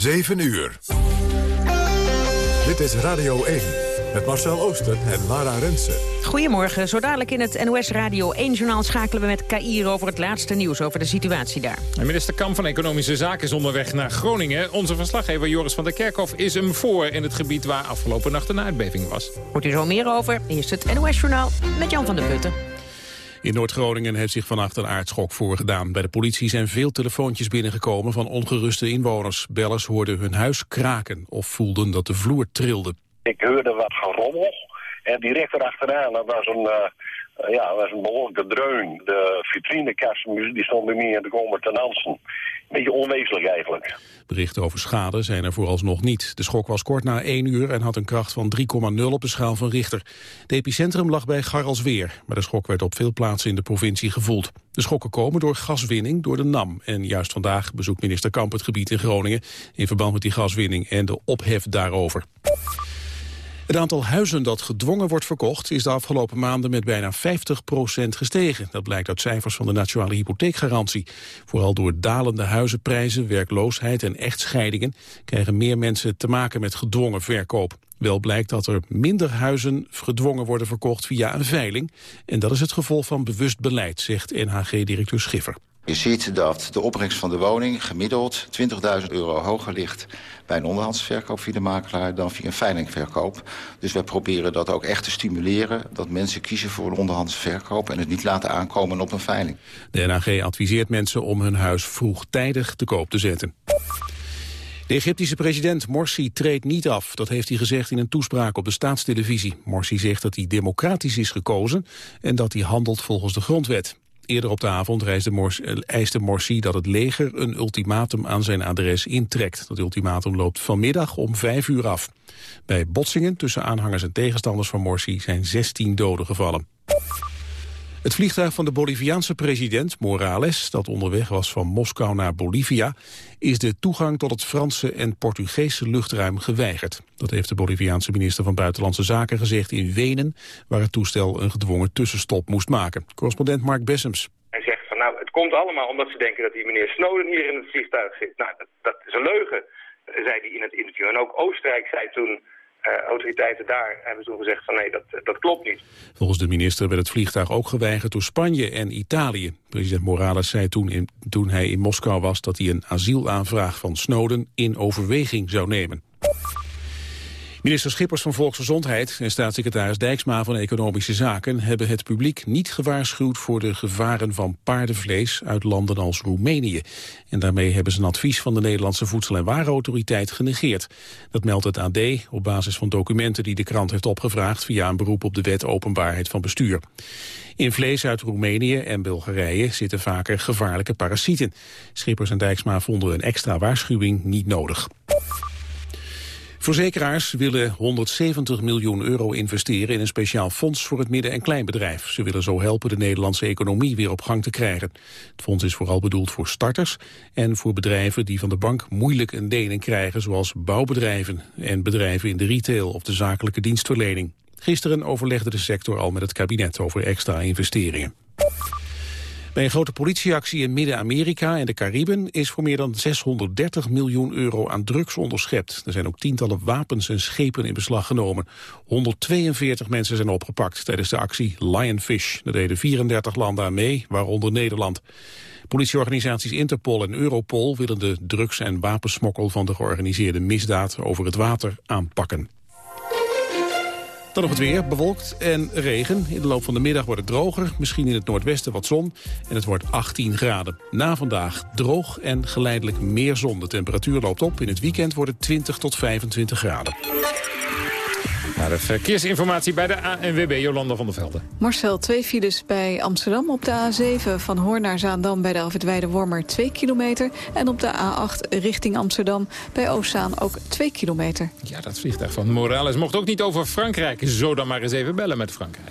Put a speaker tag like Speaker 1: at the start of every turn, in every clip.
Speaker 1: 7 uur. Dit is Radio 1 met Marcel Ooster en Lara Rensen.
Speaker 2: Goedemorgen. Zo dadelijk in het NOS Radio 1-journaal schakelen we met Kair over het laatste nieuws over de situatie daar.
Speaker 3: En minister Kam van Economische Zaken is onderweg naar Groningen. Onze verslaggever Joris van der Kerkhof is hem voor in het gebied waar afgelopen nacht een aardbeving was.
Speaker 2: Hoort u zo meer over? Eerst het NOS-journaal met Jan van der Putten.
Speaker 4: In Noord-Groningen heeft zich vannacht een aardschok voorgedaan. Bij de politie zijn veel telefoontjes binnengekomen van ongeruste inwoners. Bellers hoorden hun huis kraken of voelden dat de vloer trilde.
Speaker 5: Ik hoorde wat gerommel en direct erachteraan was een, uh, ja, was een behoorlijke dreun. De vitrinekasten die stonden mij in de komen ten dansen. Beetje onwezenlijk eigenlijk.
Speaker 4: Berichten over schade zijn er vooralsnog niet. De schok was kort na 1 uur en had een kracht van 3,0 op de schaal van Richter. Het epicentrum lag bij Garrelsweer, maar de schok werd op veel plaatsen in de provincie gevoeld. De schokken komen door gaswinning door de NAM. En juist vandaag bezoekt minister Kamp het gebied in Groningen... in verband met die gaswinning en de ophef daarover. Het aantal huizen dat gedwongen wordt verkocht is de afgelopen maanden met bijna 50% gestegen. Dat blijkt uit cijfers van de Nationale Hypotheekgarantie. Vooral door dalende huizenprijzen, werkloosheid en echtscheidingen krijgen meer mensen te maken met gedwongen verkoop. Wel blijkt dat er minder huizen gedwongen worden verkocht via een veiling. En dat is het gevolg van bewust beleid, zegt NHG-directeur Schiffer.
Speaker 6: Je ziet dat de opbrengst van de woning gemiddeld 20.000 euro hoger ligt bij een onderhandsverkoop via de makelaar dan via een veilingverkoop. Dus wij proberen dat ook echt te stimuleren, dat mensen kiezen voor een onderhandsverkoop en het niet laten aankomen op een veiling.
Speaker 4: De NAG adviseert mensen om hun huis vroegtijdig te koop te zetten. De Egyptische president Morsi treedt niet af. Dat heeft hij gezegd in een toespraak op de staatstelevisie. Morsi zegt dat hij democratisch is gekozen en dat hij handelt volgens de grondwet. Eerder op de avond eh, eiste Morsi dat het leger een ultimatum aan zijn adres intrekt. Dat ultimatum loopt vanmiddag om vijf uur af. Bij botsingen tussen aanhangers en tegenstanders van Morsi zijn 16 doden gevallen. Het vliegtuig van de Boliviaanse president Morales, dat onderweg was van Moskou naar Bolivia, is de toegang tot het Franse en Portugese luchtruim geweigerd. Dat heeft de Boliviaanse minister van Buitenlandse Zaken gezegd in Wenen, waar het toestel een gedwongen tussenstop moest maken. Correspondent Mark Bessems.
Speaker 7: Hij zegt van nou, het komt allemaal omdat ze denken dat die meneer Snowden hier in het vliegtuig zit. Nou, dat, dat is een leugen, zei hij in het interview. En ook Oostenrijk zei toen uh, autoriteiten daar hebben toen gezegd van nee, dat, dat klopt niet.
Speaker 4: Volgens de minister werd het vliegtuig ook geweigerd door Spanje en Italië. President Morales zei toen, in, toen hij in Moskou was dat hij een asielaanvraag van Snowden in overweging zou nemen. Minister Schippers van Volksgezondheid en staatssecretaris Dijksma van Economische Zaken hebben het publiek niet gewaarschuwd voor de gevaren van paardenvlees uit landen als Roemenië. En daarmee hebben ze een advies van de Nederlandse Voedsel- en Warenautoriteit genegeerd. Dat meldt het AD op basis van documenten die de krant heeft opgevraagd via een beroep op de wet openbaarheid van bestuur. In vlees uit Roemenië en Bulgarije zitten vaker gevaarlijke parasieten. Schippers en Dijksma vonden een extra waarschuwing niet nodig. Verzekeraars willen 170 miljoen euro investeren in een speciaal fonds voor het midden- en kleinbedrijf. Ze willen zo helpen de Nederlandse economie weer op gang te krijgen. Het fonds is vooral bedoeld voor starters en voor bedrijven die van de bank moeilijk een lening krijgen, zoals bouwbedrijven en bedrijven in de retail of de zakelijke dienstverlening. Gisteren overlegde de sector al met het kabinet over extra investeringen. Bij een grote politieactie in Midden-Amerika en de Cariben is voor meer dan 630 miljoen euro aan drugs onderschept. Er zijn ook tientallen wapens en schepen in beslag genomen. 142 mensen zijn opgepakt tijdens de actie Lionfish. Er deden 34 landen aan mee, waaronder Nederland. Politieorganisaties Interpol en Europol willen de drugs- en wapensmokkel van de georganiseerde misdaad over het water aanpakken. Dan nog het weer, bewolkt en regen. In de loop van de middag wordt het droger, misschien in het noordwesten wat zon. En het wordt 18 graden. Na vandaag droog en geleidelijk meer zon. De temperatuur loopt op. In het weekend wordt het 20 tot 25 graden.
Speaker 3: Naar de verkeersinformatie bij de ANWB, Jolanda van der Velde.
Speaker 8: Marcel, twee files bij Amsterdam op de A7 van Hoorn naar Zaandam... bij de Alfred Wormer 2 kilometer. En op de A8 richting Amsterdam bij Oostzaan ook 2 kilometer.
Speaker 3: Ja, dat vliegtuig van Morales mocht ook niet over Frankrijk. Zo dan maar eens even bellen met Frankrijk.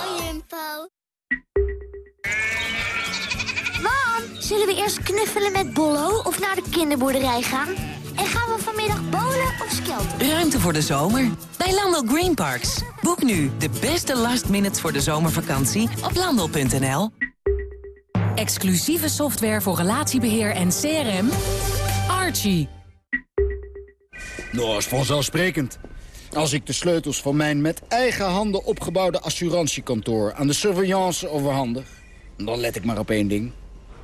Speaker 9: Zullen we eerst knuffelen met Bollo of naar de kinderboerderij gaan? En gaan we vanmiddag bowlen of skelten?
Speaker 10: Ruimte voor de zomer bij Landel Green Parks. Boek nu de beste last minutes voor de zomervakantie op landel.nl. Exclusieve software voor relatiebeheer en CRM. Archie.
Speaker 11: Nou, is vanzelfsprekend. Als ik de sleutels van mijn met eigen handen opgebouwde assurantiekantoor... aan de surveillance overhandig, dan let ik maar op één ding.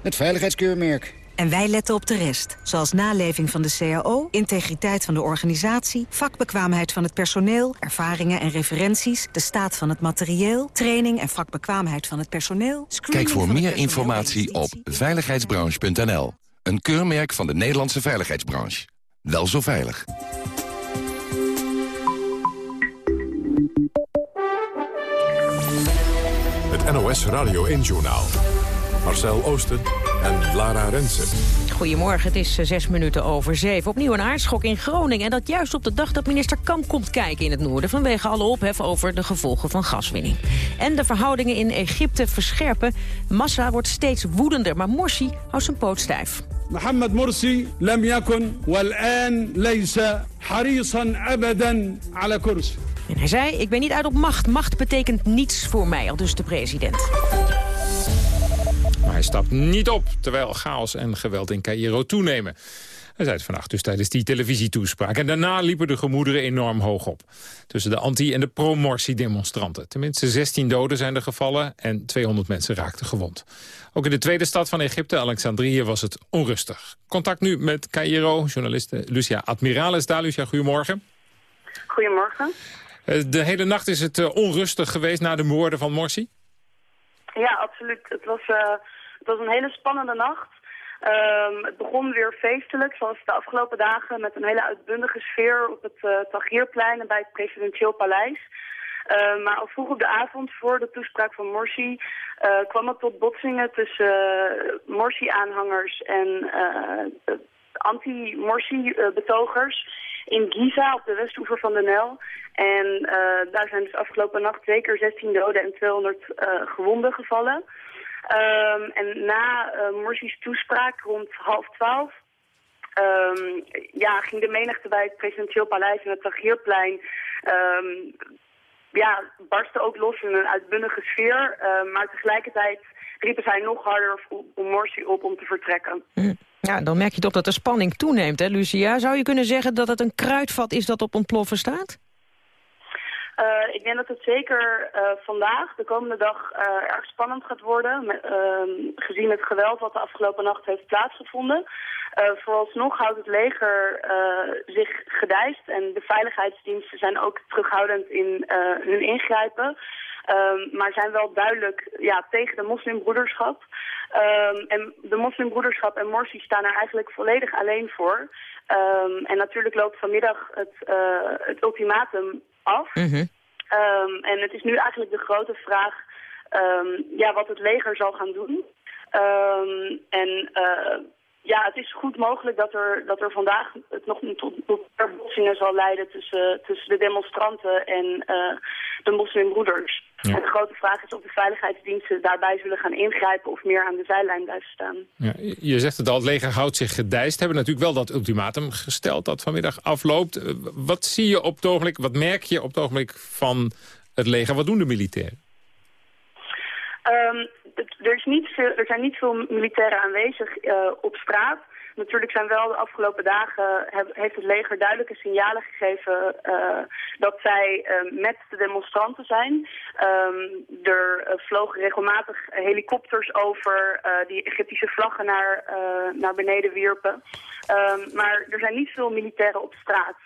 Speaker 11: Het veiligheidskeurmerk.
Speaker 12: En wij letten op de rest, zoals naleving van de CAO, integriteit van de organisatie, vakbekwaamheid van het personeel, ervaringen en referenties, de staat van het materieel, training en vakbekwaamheid van het personeel.
Speaker 13: Kijk voor meer informatie op veiligheidsbranche.nl. Een keurmerk van de Nederlandse veiligheidsbranche. Wel zo veilig.
Speaker 1: Het NOS Radio 1 Journaal. Marcel Oosten en Lara Rensen.
Speaker 2: Goedemorgen, het is eh, zes minuten over zeven. Opnieuw een aardschok in Groningen. En dat juist op de dag dat minister Kamp komt kijken in het noorden... vanwege alle ophef over de gevolgen van gaswinning. En de verhoudingen in Egypte verscherpen. Massa wordt steeds woedender, maar Morsi houdt zijn poot stijf.
Speaker 14: Mohammed Morsi lam yakun wal-an laysa harisan abadan ala kursi.
Speaker 2: En hij zei, ik ben niet uit op macht. Macht betekent niets voor mij, al dus de president.
Speaker 3: Maar hij stapt niet op, terwijl chaos en geweld in Cairo toenemen. Hij zei het vannacht dus tijdens die televisietoespraak. En daarna liepen de gemoederen enorm hoog op. Tussen de anti- en de pro-Morsi-demonstranten. Tenminste 16 doden zijn er gevallen en 200 mensen raakten gewond. Ook in de tweede stad van Egypte, Alexandrië, was het onrustig. Contact nu met Cairo, journaliste Lucia Admiraal is daar. Lucia, goedemorgen.
Speaker 15: Goedemorgen.
Speaker 3: Eh, de hele nacht is het eh, onrustig geweest na de moorden van Morsi?
Speaker 15: Ja, absoluut. Het was, uh, het was een hele spannende nacht. Um, het begon weer feestelijk, zoals de afgelopen dagen, met een hele uitbundige sfeer op het uh, en bij het presidentieel paleis. Uh, maar al vroeg op de avond, voor de toespraak van Morsi, kwam het tot botsingen tussen Morsi-aanhangers en anti-Morsi-betogers in Giza op de westoever van de Nijl. En uh, daar zijn dus afgelopen nacht zeker 16 doden en 200 uh, gewonden gevallen. Um, en na uh, Morsi's toespraak rond half twaalf um, ja, ging de menigte bij het presidentieel paleis en het Tahrirplein um, ja, barstte ook los in een uitbundige sfeer. maar tegelijkertijd riepen zij nog harder om Morsi op om te vertrekken.
Speaker 2: Mm. Ja, dan merk je toch dat de spanning toeneemt, hè, Lucia? Zou je kunnen zeggen dat het een kruidvat is dat op ontploffen staat?
Speaker 15: Uh, ik denk dat het zeker uh, vandaag, de komende dag, uh, erg spannend gaat worden. Met, gezien het geweld wat de afgelopen nacht heeft plaatsgevonden. vooralsnog houdt het leger zich gedijst en de veiligheidsdiensten zijn ook terughoudend in hun ingrijpen. Um, maar zijn wel duidelijk ja, tegen de moslimbroederschap. Um, en de moslimbroederschap en Morsi staan er eigenlijk volledig alleen voor. En natuurlijk loopt vanmiddag het, uh, het ultimatum af. Mm -hmm. en het is nu eigenlijk de grote vraag ja, wat het leger zal gaan doen. en uh, ja, het is goed mogelijk dat er, dat er vandaag het nog tot, tot botsingen zal leiden tussen, tussen de demonstranten en uh, de moslimbroeders. Ja. En de grote vraag is of de veiligheidsdiensten daarbij zullen gaan ingrijpen of meer aan de zijlijn blijven staan.
Speaker 3: Ja, je zegt het al, het leger houdt zich gedijst. Hebben natuurlijk wel dat ultimatum gesteld dat vanmiddag afloopt. Wat zie je op het ogenblik, wat merk je op het ogenblik van het leger? Wat doen de militairen?
Speaker 15: Um, er, is niet veel, er zijn niet veel militairen aanwezig uh, op straat. Natuurlijk zijn wel de afgelopen dagen heeft het leger duidelijke signalen gegeven uh, dat zij uh, met de demonstranten zijn. Um, er vlogen regelmatig helikopters over die Egyptische vlaggen naar, naar beneden wierpen. Um, maar er zijn niet veel militairen op straat.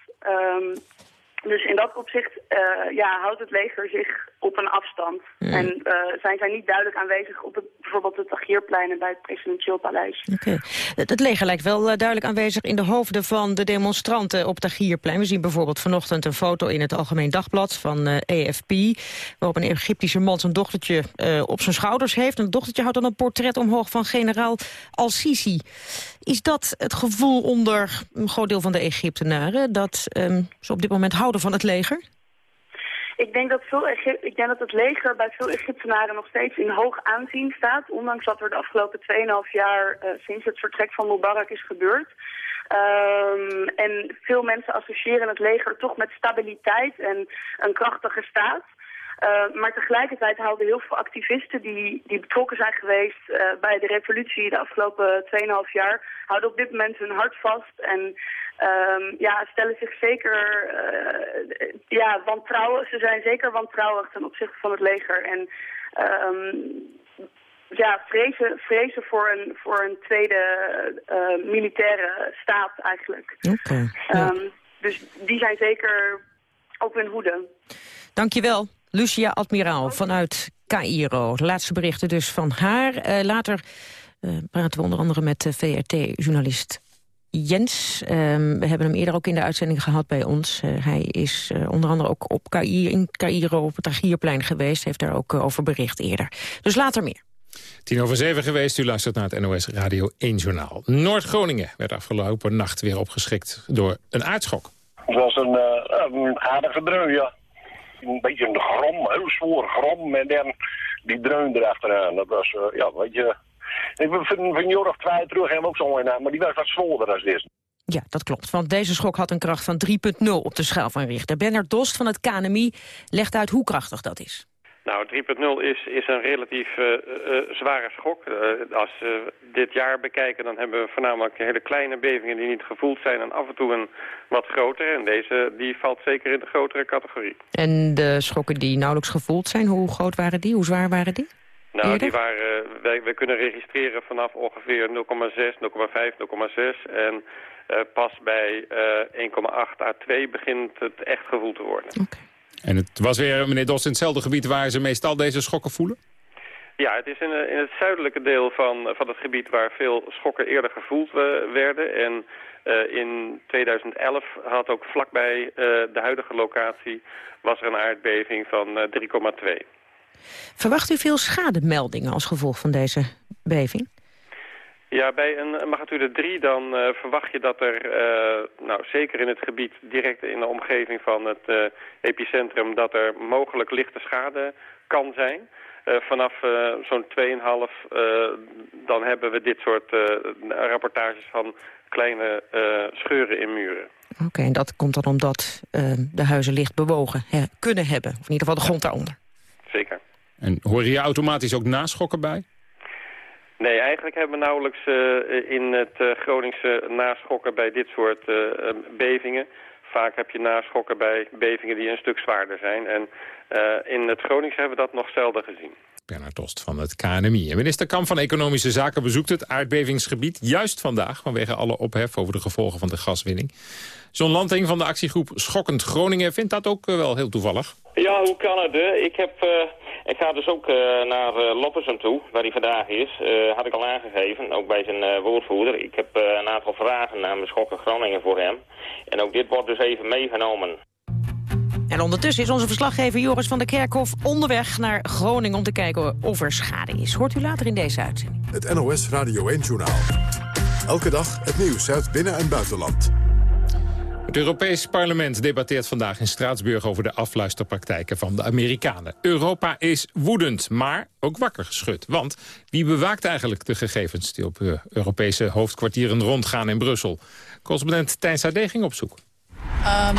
Speaker 15: Dus in dat opzicht uh, ja, houdt het leger zich op een afstand. En uh, zijn zij niet duidelijk aanwezig op het, bijvoorbeeld het Tagierplein en bij het presidentieel paleis.
Speaker 2: Oké. Het, het leger lijkt wel uh, duidelijk aanwezig in de hoofden van de demonstranten op het Tagierplein. We zien bijvoorbeeld vanochtend een foto in het Algemeen Dagblad van EFP... waarop een Egyptische man zijn dochtertje op zijn schouders heeft. En het dochtertje houdt dan een portret omhoog van generaal Al-Sisi. Is dat het gevoel onder een groot deel van de Egyptenaren... dat um, ze op dit moment houden van het leger?
Speaker 15: Ik denk, dat veel ik denk dat het leger bij veel Egyptenaren nog steeds in hoog aanzien staat. Ondanks wat er de afgelopen 2,5 jaar uh, sinds het vertrek van Mubarak is gebeurd. Um, en veel mensen associëren het leger toch met stabiliteit en een krachtige staat. Uh, maar tegelijkertijd houden heel veel activisten die, die betrokken zijn geweest uh, bij de revolutie de afgelopen 2,5 jaar, houden op dit moment hun hart vast en um, ja, stellen zich zeker uh, ja, wantrouwen. Ze zijn zeker wantrouwig ten opzichte van het leger. En um, ja, vrezen, vrezen voor, een, voor een tweede militaire staat eigenlijk.
Speaker 2: Okay, ja.
Speaker 15: um, dus die zijn zeker op hun hoede.
Speaker 2: Dankjewel. Lucia Admiraal vanuit Cairo. Laatste berichten dus van haar. Uh, later praten we onder andere met VRT-journalist Jens. Um, we hebben hem eerder ook in de uitzending gehad bij ons. hij is onder andere ook op Cairo, in Cairo op het Agierplein geweest. Heeft daar ook over bericht eerder. Dus later meer.
Speaker 3: Tien over zeven geweest, u luistert naar het NOS Radio 1 Journaal. Noord-Groningen werd afgelopen nacht weer opgeschrikt door een aardschok.
Speaker 5: Het was een, een aardige dreun, ja een beetje een grom, heel zwoer grom. En dan die dreun erachteraan. Dat was, uh, ja, weet je... Ik ben van, van Jorg 2 terug hebben ook zo'n naam, maar die was wat zwoerder als dit.
Speaker 2: Ja, dat klopt. Want deze schok had een kracht van 3,0 op de schaal van Richter. Bernard Dost van het KNMI legt uit hoe krachtig dat is.
Speaker 16: Nou, 3.0 is, is een relatief uh, uh, zware schok. Uh, als we dit jaar bekijken, dan hebben we voornamelijk hele kleine bevingen die niet gevoeld zijn... en af en toe een wat grotere. En deze die valt zeker in de grotere categorie.
Speaker 2: En de schokken die nauwelijks gevoeld zijn, hoe groot waren die? Hoe zwaar waren die?
Speaker 16: Nou,
Speaker 2: Eerder?
Speaker 16: die waren, wij, wij kunnen registreren vanaf ongeveer 0,6, 0,5, 0,6... en pas bij 1,8 à 2 begint het echt gevoeld te worden.
Speaker 2: Okay.
Speaker 3: En het was weer, meneer Dos, in hetzelfde gebied waar ze meestal deze schokken voelen?
Speaker 16: Ja, het is in, in het zuidelijke deel van, van het gebied waar veel schokken eerder gevoeld uh, werden. En uh, in 2011 had ook vlakbij uh, de huidige locatie was er een aardbeving van 3,2.
Speaker 2: Verwacht u veel schademeldingen als gevolg van deze beving?
Speaker 16: Ja, bij een magnitude 3 dan uh, verwacht je dat er, uh, nou zeker in het gebied direct in de omgeving van het uh, epicentrum, dat er mogelijk lichte schade kan zijn. vanaf zo'n 2,5 dan hebben we dit soort rapportages van kleine scheuren in muren.
Speaker 2: Oké, okay, en dat komt dan omdat de huizen licht bewogen hè, kunnen hebben. Of in ieder geval de grond daaronder.
Speaker 16: Zeker.
Speaker 3: En hoor je automatisch ook naschokken bij?
Speaker 16: Nee, eigenlijk hebben we nauwelijks uh, in het uh, Groningse naschokken bij dit soort uh, bevingen. Vaak heb je naschokken bij bevingen die een stuk zwaarder zijn. En in het Groningse hebben we dat nog zelden gezien.
Speaker 3: Bernard Tost van het KNMI. Minister Kamp van Economische Zaken bezoekt het aardbevingsgebied... juist vandaag vanwege alle ophef over de gevolgen van de gaswinning. John Lanting van de actiegroep Schokkend Groningen vindt dat ook wel heel toevallig.
Speaker 17: Ja, hoe kan het? Ik heb... Ik ga dus ook uh, naar uh, Loppersum toe, waar hij vandaag is. Had ik al aangegeven, ook bij zijn woordvoerder. Ik heb een aantal vragen namens Schokken Groningen voor hem. En ook dit wordt dus even meegenomen.
Speaker 2: En ondertussen is onze verslaggever Joris van der Kerkhof onderweg naar Groningen... om te kijken of er schade is. Hoort u later in deze uitzending.
Speaker 1: Het NOS Radio 1-journaal. Elke dag het nieuws uit binnen- en buitenland.
Speaker 3: Het Europees Parlement debatteert vandaag in Straatsburg over de afluisterpraktijken van de Amerikanen. Europa is woedend, maar ook wakker geschud. Want wie bewaakt eigenlijk de gegevens die op uh, Europese hoofdkwartieren rondgaan in Brussel? Correspondent Tijn Sade ging op zoek.
Speaker 18: Um,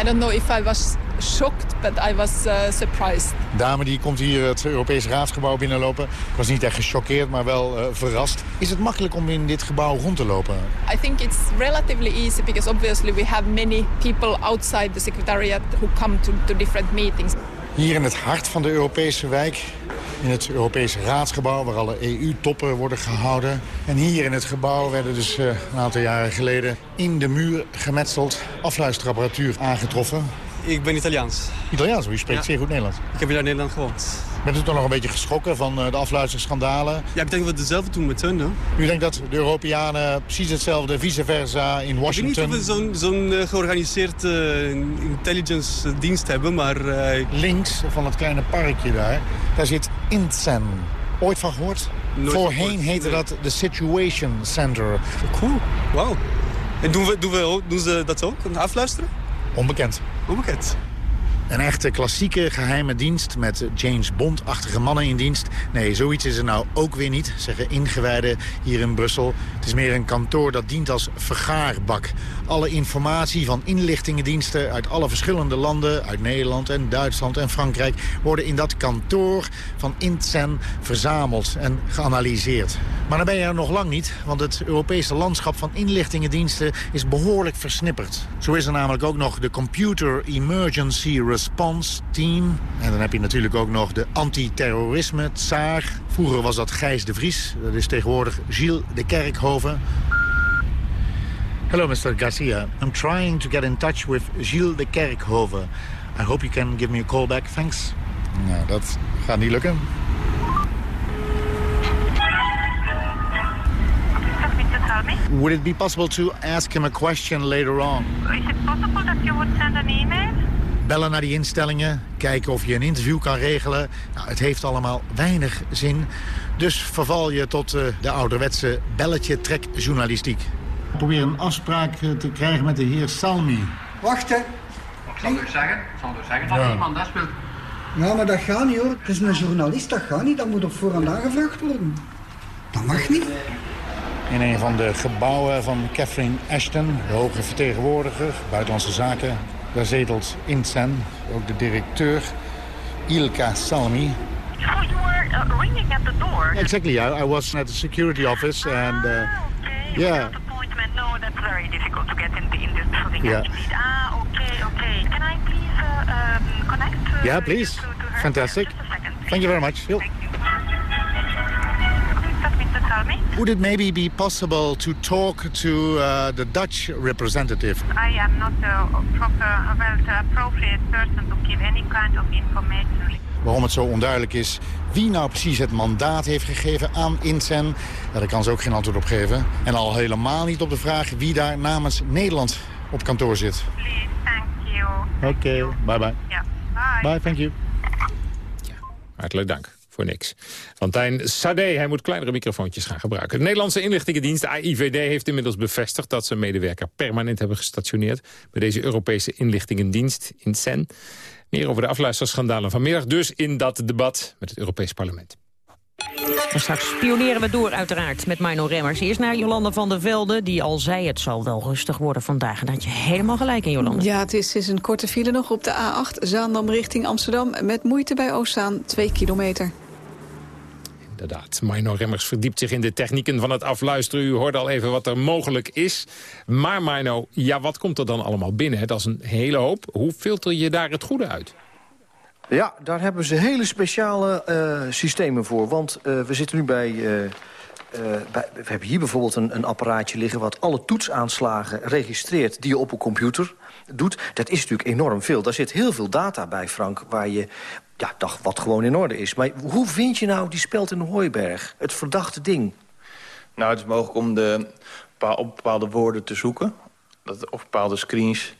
Speaker 18: I don't know if I was shocked, but I was uh, surprised.
Speaker 19: Dame die komt hier het Europese raadsgebouw binnenlopen. Ik was niet echt gechoqueerd, maar wel uh, verrast. Is het makkelijk om in dit gebouw rond te lopen?
Speaker 18: I think it's relatively easy because obviously we have many people outside the secretariat who come to, to different meetings.
Speaker 19: Hier in het hart van de Europese wijk, in het Europese raadsgebouw... waar alle EU-toppen worden gehouden. En hier in het gebouw werden dus uh, een aantal jaren geleden... in de muur gemetseld afluisterapparatuur aangetroffen.
Speaker 20: Ik ben Italiaans.
Speaker 19: Italiaans, u spreekt
Speaker 20: Ja.
Speaker 19: zeer goed Nederlands.
Speaker 20: Ik heb hier in Nederland gewoond.
Speaker 19: Bent u toch nog een beetje geschrokken van eh, de afluisterschandalen?
Speaker 20: Ja, ik denk dat we hetzelfde doen met hun, hè?
Speaker 19: U denkt dat de Europeanen precies hetzelfde, vice versa, in
Speaker 20: Ik weet niet
Speaker 19: Washington...
Speaker 20: of we zo'n zo'n eh, georganiseerd eh, intelligence dienst hebben, maar...
Speaker 19: Links van het kleine parkje daar, daar zit Insen. Ooit van gehoord?
Speaker 20: Nooit
Speaker 19: Voorheen
Speaker 20: gehoord,
Speaker 19: heette
Speaker 20: nee.
Speaker 19: dat de Situation Center.
Speaker 20: Cool, wauw. En doen, we, doen, we ook, doen ze dat ook, afluisteren?
Speaker 19: Onbekend.
Speaker 20: Onbekend.
Speaker 19: Een echte klassieke geheime dienst met James Bond-achtige mannen in dienst. Nee, zoiets is er nou ook weer niet, zeggen ingewijden hier in Brussel. Het is meer een kantoor dat dient als vergaarbak. Alle informatie van inlichtingendiensten uit alle verschillende landen... uit Nederland en Duitsland en Frankrijk... worden in dat kantoor van Intsen verzameld en geanalyseerd. Maar dan ben je er nog lang niet, want het Europese landschap van inlichtingendiensten is behoorlijk versnipperd. Zo is er namelijk ook nog de Computer Emergency Response Team. En dan heb je natuurlijk ook nog de antiterrorisme, SAR. Vroeger was dat Gijs de Vries, dat is tegenwoordig Gilles de Kerkhoven. Hello, Mr. Garcia. I'm trying to get in touch with Gilles de Kerkhoven. I hope you can give me a call back. Thanks. Nou, dat gaat niet lukken. Would it be possible to ask him a question later on?
Speaker 21: Is it possible that you would send an email?
Speaker 19: Bellen naar die instellingen, kijken of je een interview kan regelen. Nou, het heeft allemaal weinig zin. Dus verval je tot eh, de ouderwetse belletje-trek-journalistiek. Probeer een afspraak eh, te krijgen met de heer Salmi.
Speaker 22: Wacht, hè.
Speaker 23: Ik zal dus zeggen, ik zal dus zeggen dat
Speaker 19: Ja.
Speaker 23: iemand dat wil.
Speaker 22: Ja, maar dat gaat niet, hoor. Het is een journalist, dat gaat niet. Dat moet op voorhand aangevraagd worden. Dat mag niet.
Speaker 19: In een van de gebouwen van Catherine Ashton, de hoge vertegenwoordiger, buitenlandse zaken. Daar zetelt Insen, ook de directeur, Ilka Salmi.
Speaker 21: Oh, you were uh, ringing at the door.
Speaker 19: Exactly, I, I was at the security office and... Uh, yeah,
Speaker 21: Appointment? No, that's very difficult to get in, the, in this building.
Speaker 19: Yeah.
Speaker 21: actually. Ah, okay, okay. Can I please uh, um, connect? Uh,
Speaker 19: yeah, please. Fantastic. Thank you very much. Yo. Would it maybe be possible to talk to uh, the Dutch representative?
Speaker 21: I am not a proper, well, the appropriate person to give any kind of information.
Speaker 19: Waarom het zo onduidelijk is wie nou precies het mandaat heeft gegeven aan Insen. Ja, daar kan ze ook geen antwoord op geven. En al helemaal niet op de vraag wie daar namens Nederland op kantoor zit.
Speaker 21: Please, thank you.
Speaker 19: Oké, bye bye.
Speaker 21: Ja, bye.
Speaker 19: Bye, thank you.
Speaker 3: Hartelijk dank. Voor niks. Van Tijn Sade, hij moet kleinere microfoontjes gaan gebruiken. De Nederlandse inlichtingendienst AIVD heeft inmiddels bevestigd... dat ze een medewerker permanent hebben gestationeerd... bij deze Europese inlichtingendienst in CEN. Meer over de afluisterschandalen vanmiddag dus in dat debat met het Europees Parlement.
Speaker 2: En straks spioneren we door uiteraard met Mino Remmers. Eerst naar Jolanda van der Velde, die al zei het zal wel rustig worden vandaag. En had je helemaal gelijk in, Jolanda.
Speaker 8: Ja, het is, is een korte file nog op de A8 Zaandam richting Amsterdam... met moeite bij Oostzaan, 2 kilometer.
Speaker 3: Inderdaad, Mino Remmers verdiept zich in de technieken van het afluisteren. U hoorde al even wat er mogelijk is. Maar Mino, ja, wat komt er dan allemaal binnen? Dat is een hele hoop. Hoe filter je daar het goede uit?
Speaker 24: Ja, daar hebben ze hele speciale eh, systemen voor. Want eh, we zitten nu bij, eh, bij... We hebben hier bijvoorbeeld een, een apparaatje liggen... wat alle toetsaanslagen registreert die je op een computer doet. Dat is natuurlijk enorm veel. Daar zit heel veel data bij, Frank, waar je... Ja, dag, wat gewoon in orde is. Maar hoe vind je nou die speld in de hooiberg? Het verdachte ding.
Speaker 25: Nou, het is mogelijk om de, op bepaalde woorden te zoeken. Dat, of bepaalde screens,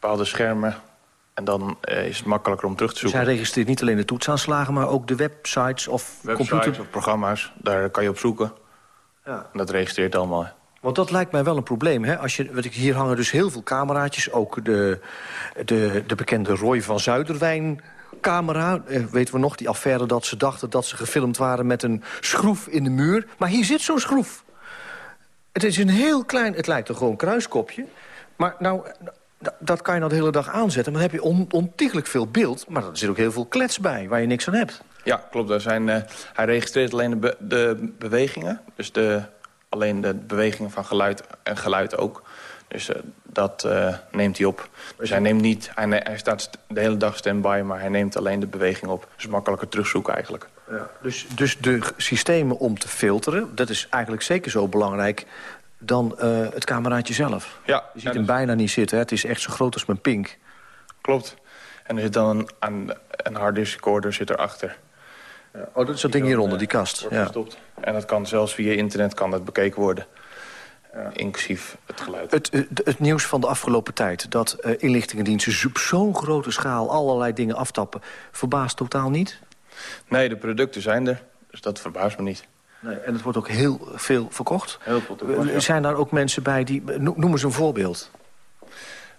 Speaker 25: bepaalde schermen. En dan eh, is het makkelijker om terug te zoeken.
Speaker 24: hij registreert niet alleen de toetsaanslagen... maar ook de websites of
Speaker 25: Websites
Speaker 24: computer...
Speaker 25: of programma's, daar kan je op zoeken.
Speaker 24: Ja.
Speaker 25: En dat registreert allemaal.
Speaker 24: Want dat lijkt mij wel een probleem. Hè? Als je, wat ik, hier hangen dus heel veel cameraatjes. Ook de, de, de bekende Roy van Zuiderwijn camera. Eh, weten we nog, die affaire dat ze dachten dat ze gefilmd waren... met een schroef in de muur. Maar hier zit zo'n schroef. Het is een heel klein... Het lijkt er gewoon kruiskopje. Maar nou, d- dat kan je nou de hele dag aanzetten. Maar dan heb je on, ontiegelijk veel beeld. Maar er zit ook heel veel klets bij, waar je niks aan hebt.
Speaker 25: Ja, klopt. Er zijn, eh, hij registreert alleen de, de bewegingen. Dus de, alleen de bewegingen van geluid en geluid ook. Dus eh, dat eh, neemt hij op. Dus hij, neemt niet, hij, ne- hij staat st- de hele dag stand-by, maar hij neemt alleen de beweging op. Dus makkelijker terugzoeken eigenlijk.
Speaker 24: Ja. Dus, dus de systemen om te filteren, dat is eigenlijk zeker zo belangrijk dan eh, het cameraatje zelf.
Speaker 25: Ja,
Speaker 24: Je ziet hem bijna niet zitten, hè. het is echt zo groot als mijn pink.
Speaker 25: Klopt. En er zit dan een, een, een harddisk recorder zit erachter.
Speaker 24: oh, dat is dat ding hieronder, die kast.
Speaker 25: Wordt
Speaker 24: Ja.
Speaker 25: gestopt. En dat kan zelfs via internet kan dat bekeken worden. Inclusief het geluid.
Speaker 24: Het, het, het nieuws van de afgelopen tijd... dat eh, inlichtingendiensten op zo'n grote schaal allerlei dingen aftappen... verbaast totaal niet?
Speaker 25: Nee, de producten zijn er. Dus dat verbaast me niet.
Speaker 24: Nee, en het wordt ook heel veel verkocht?
Speaker 25: Heel veel verkocht,
Speaker 24: Eh,
Speaker 25: ja.
Speaker 24: Zijn daar ook mensen bij die... no- Noem eens een voorbeeld.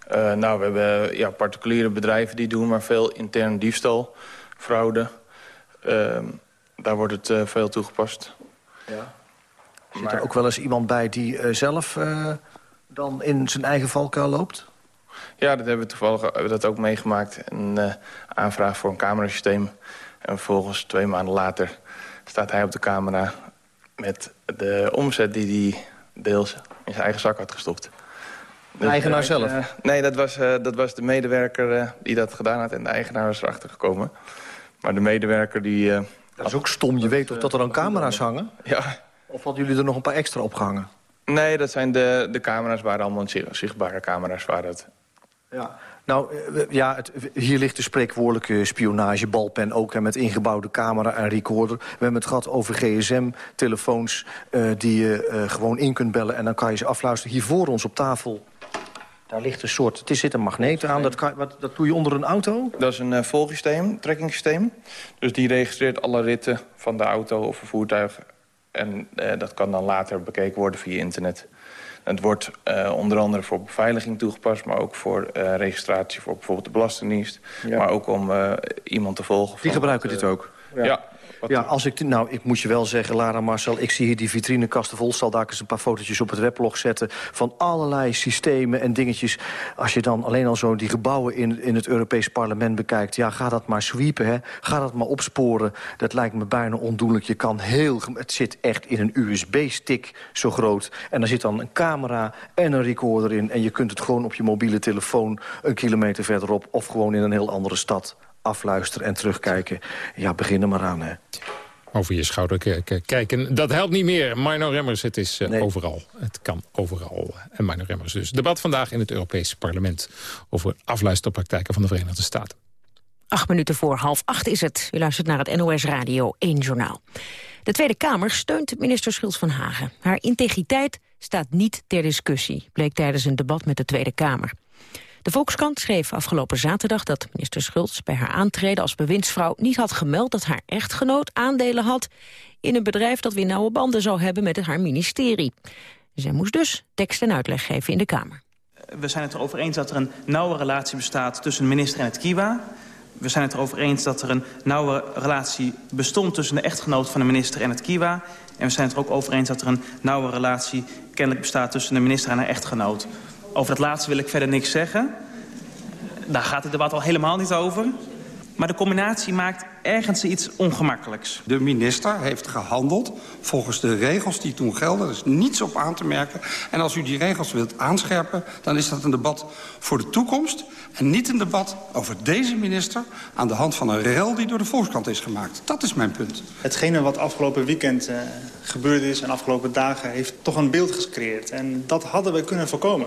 Speaker 25: Eh, nou, we hebben ja, particuliere bedrijven die doen maar veel intern diefstal, fraude. Ehm, daar wordt het eh, veel toegepast.
Speaker 24: Ja. Zit er ook wel eens iemand bij die eh, zelf eh, dan in zijn eigen valkuil loopt?
Speaker 25: Ja, dat hebben we toevallig we dat ook meegemaakt. Een eh, aanvraag voor een camerasysteem. En vervolgens twee maanden later staat hij op de camera... met de omzet die hij deels in zijn eigen zak had gestopt.
Speaker 24: De eigenaar
Speaker 25: eh,
Speaker 24: zelf?
Speaker 25: eh, nee, dat was, eh, dat was de medewerker eh, die dat gedaan had. En de eigenaar was erachter gekomen. Maar de medewerker die... eh,
Speaker 24: Dat is ook stom. Je weet toch dat er dan camera's hangen?
Speaker 25: Ja.
Speaker 24: Of hadden jullie er nog een paar extra opgehangen?
Speaker 25: Nee, dat zijn de, de camera's waren allemaal zicht- zichtbare camera's. Waren het.
Speaker 24: Ja. Nou, eh, ja, het, hier ligt de spreekwoordelijke spionagebalpen ook... Hè, met ingebouwde camera en recorder. We hebben het gehad over gsm-telefoons eh, die je eh, gewoon in kunt bellen... en dan kan je ze afluisteren. Hier voor ons op tafel, daar ligt een soort... Het is, zit een magneet aan, dat, kan, wat, dat doe je onder een auto?
Speaker 25: Dat is een uh, volgsysteem, trackingsysteem. Dus die registreert alle ritten van de auto of een voertuig. En eh, dat kan dan later bekeken worden via internet. Het wordt uh, onder andere voor beveiliging toegepast... maar ook voor uh, registratie voor bijvoorbeeld de Belastingdienst.
Speaker 24: Ja.
Speaker 25: Maar ook om uh, iemand te volgen.
Speaker 24: Die gebruiken dit ook?
Speaker 25: Ja. ja.
Speaker 24: Ja, als ik, nou, ik moet je wel zeggen, Lara Marcel... ik zie hier die vitrinekasten vol. Zal daar eens een paar fotootjes op het weblog zetten... van allerlei systemen en dingetjes. Als je dan alleen al zo die gebouwen in, in het Europees parlement bekijkt... ja, ga dat maar sweepen, hè. Ga dat maar opsporen. Dat lijkt me bijna ondoenlijk. Je kan heel... Het zit echt in een USB-stick zo groot. En daar zit dan een camera en een recorder in. En je kunt het gewoon op je mobiele telefoon... een kilometer verderop of gewoon in een heel andere stad afluisteren en terugkijken. Ja, begin er maar aan, hè.
Speaker 3: Over je schouder kijken, dat helpt niet meer. Mino Remmers, het is uh, nee. overal. Het kan overal. En Mino Remmers dus. Debat vandaag in het Europese parlement... over afluisterpraktijken van de Verenigde Staten.
Speaker 2: Acht minuten voor half acht is het. U luistert naar het NOS Radio 1 Journaal. De Tweede Kamer steunt minister Schultz van Hagen. Haar integriteit staat niet ter discussie, bleek tijdens een debat met de Tweede Kamer. De Volkskrant schreef afgelopen zaterdag dat minister Schultz bij haar aantreden als bewindsvrouw niet had gemeld dat haar echtgenoot aandelen had in een bedrijf dat weer nauwe banden zou hebben met haar ministerie. Zij moest dus tekst en uitleg geven in de Kamer.
Speaker 26: We zijn het erover eens dat er een nauwe relatie bestaat tussen de minister en het Kiwa. We zijn het erover eens dat er een nauwe relatie bestond tussen de echtgenoot van de minister en het Kiwa. En we zijn het er ook over eens dat er een nauwe relatie kennelijk bestaat tussen de minister en haar echtgenoot. Over dat laatste wil ik verder niks zeggen. Daar gaat het debat al helemaal niet over. Maar de combinatie maakt ergens iets ongemakkelijks.
Speaker 27: De minister heeft gehandeld volgens de regels die toen gelden. Er is niets op aan te merken. En als u die regels wilt aanscherpen, dan is dat een debat voor de toekomst. En niet een debat over deze minister aan de hand van een rel die door de Volkskrant is gemaakt. Dat is mijn punt.
Speaker 28: Hetgene wat afgelopen weekend uh, gebeurd is en afgelopen dagen heeft toch een beeld gecreëerd. En dat hadden we kunnen voorkomen.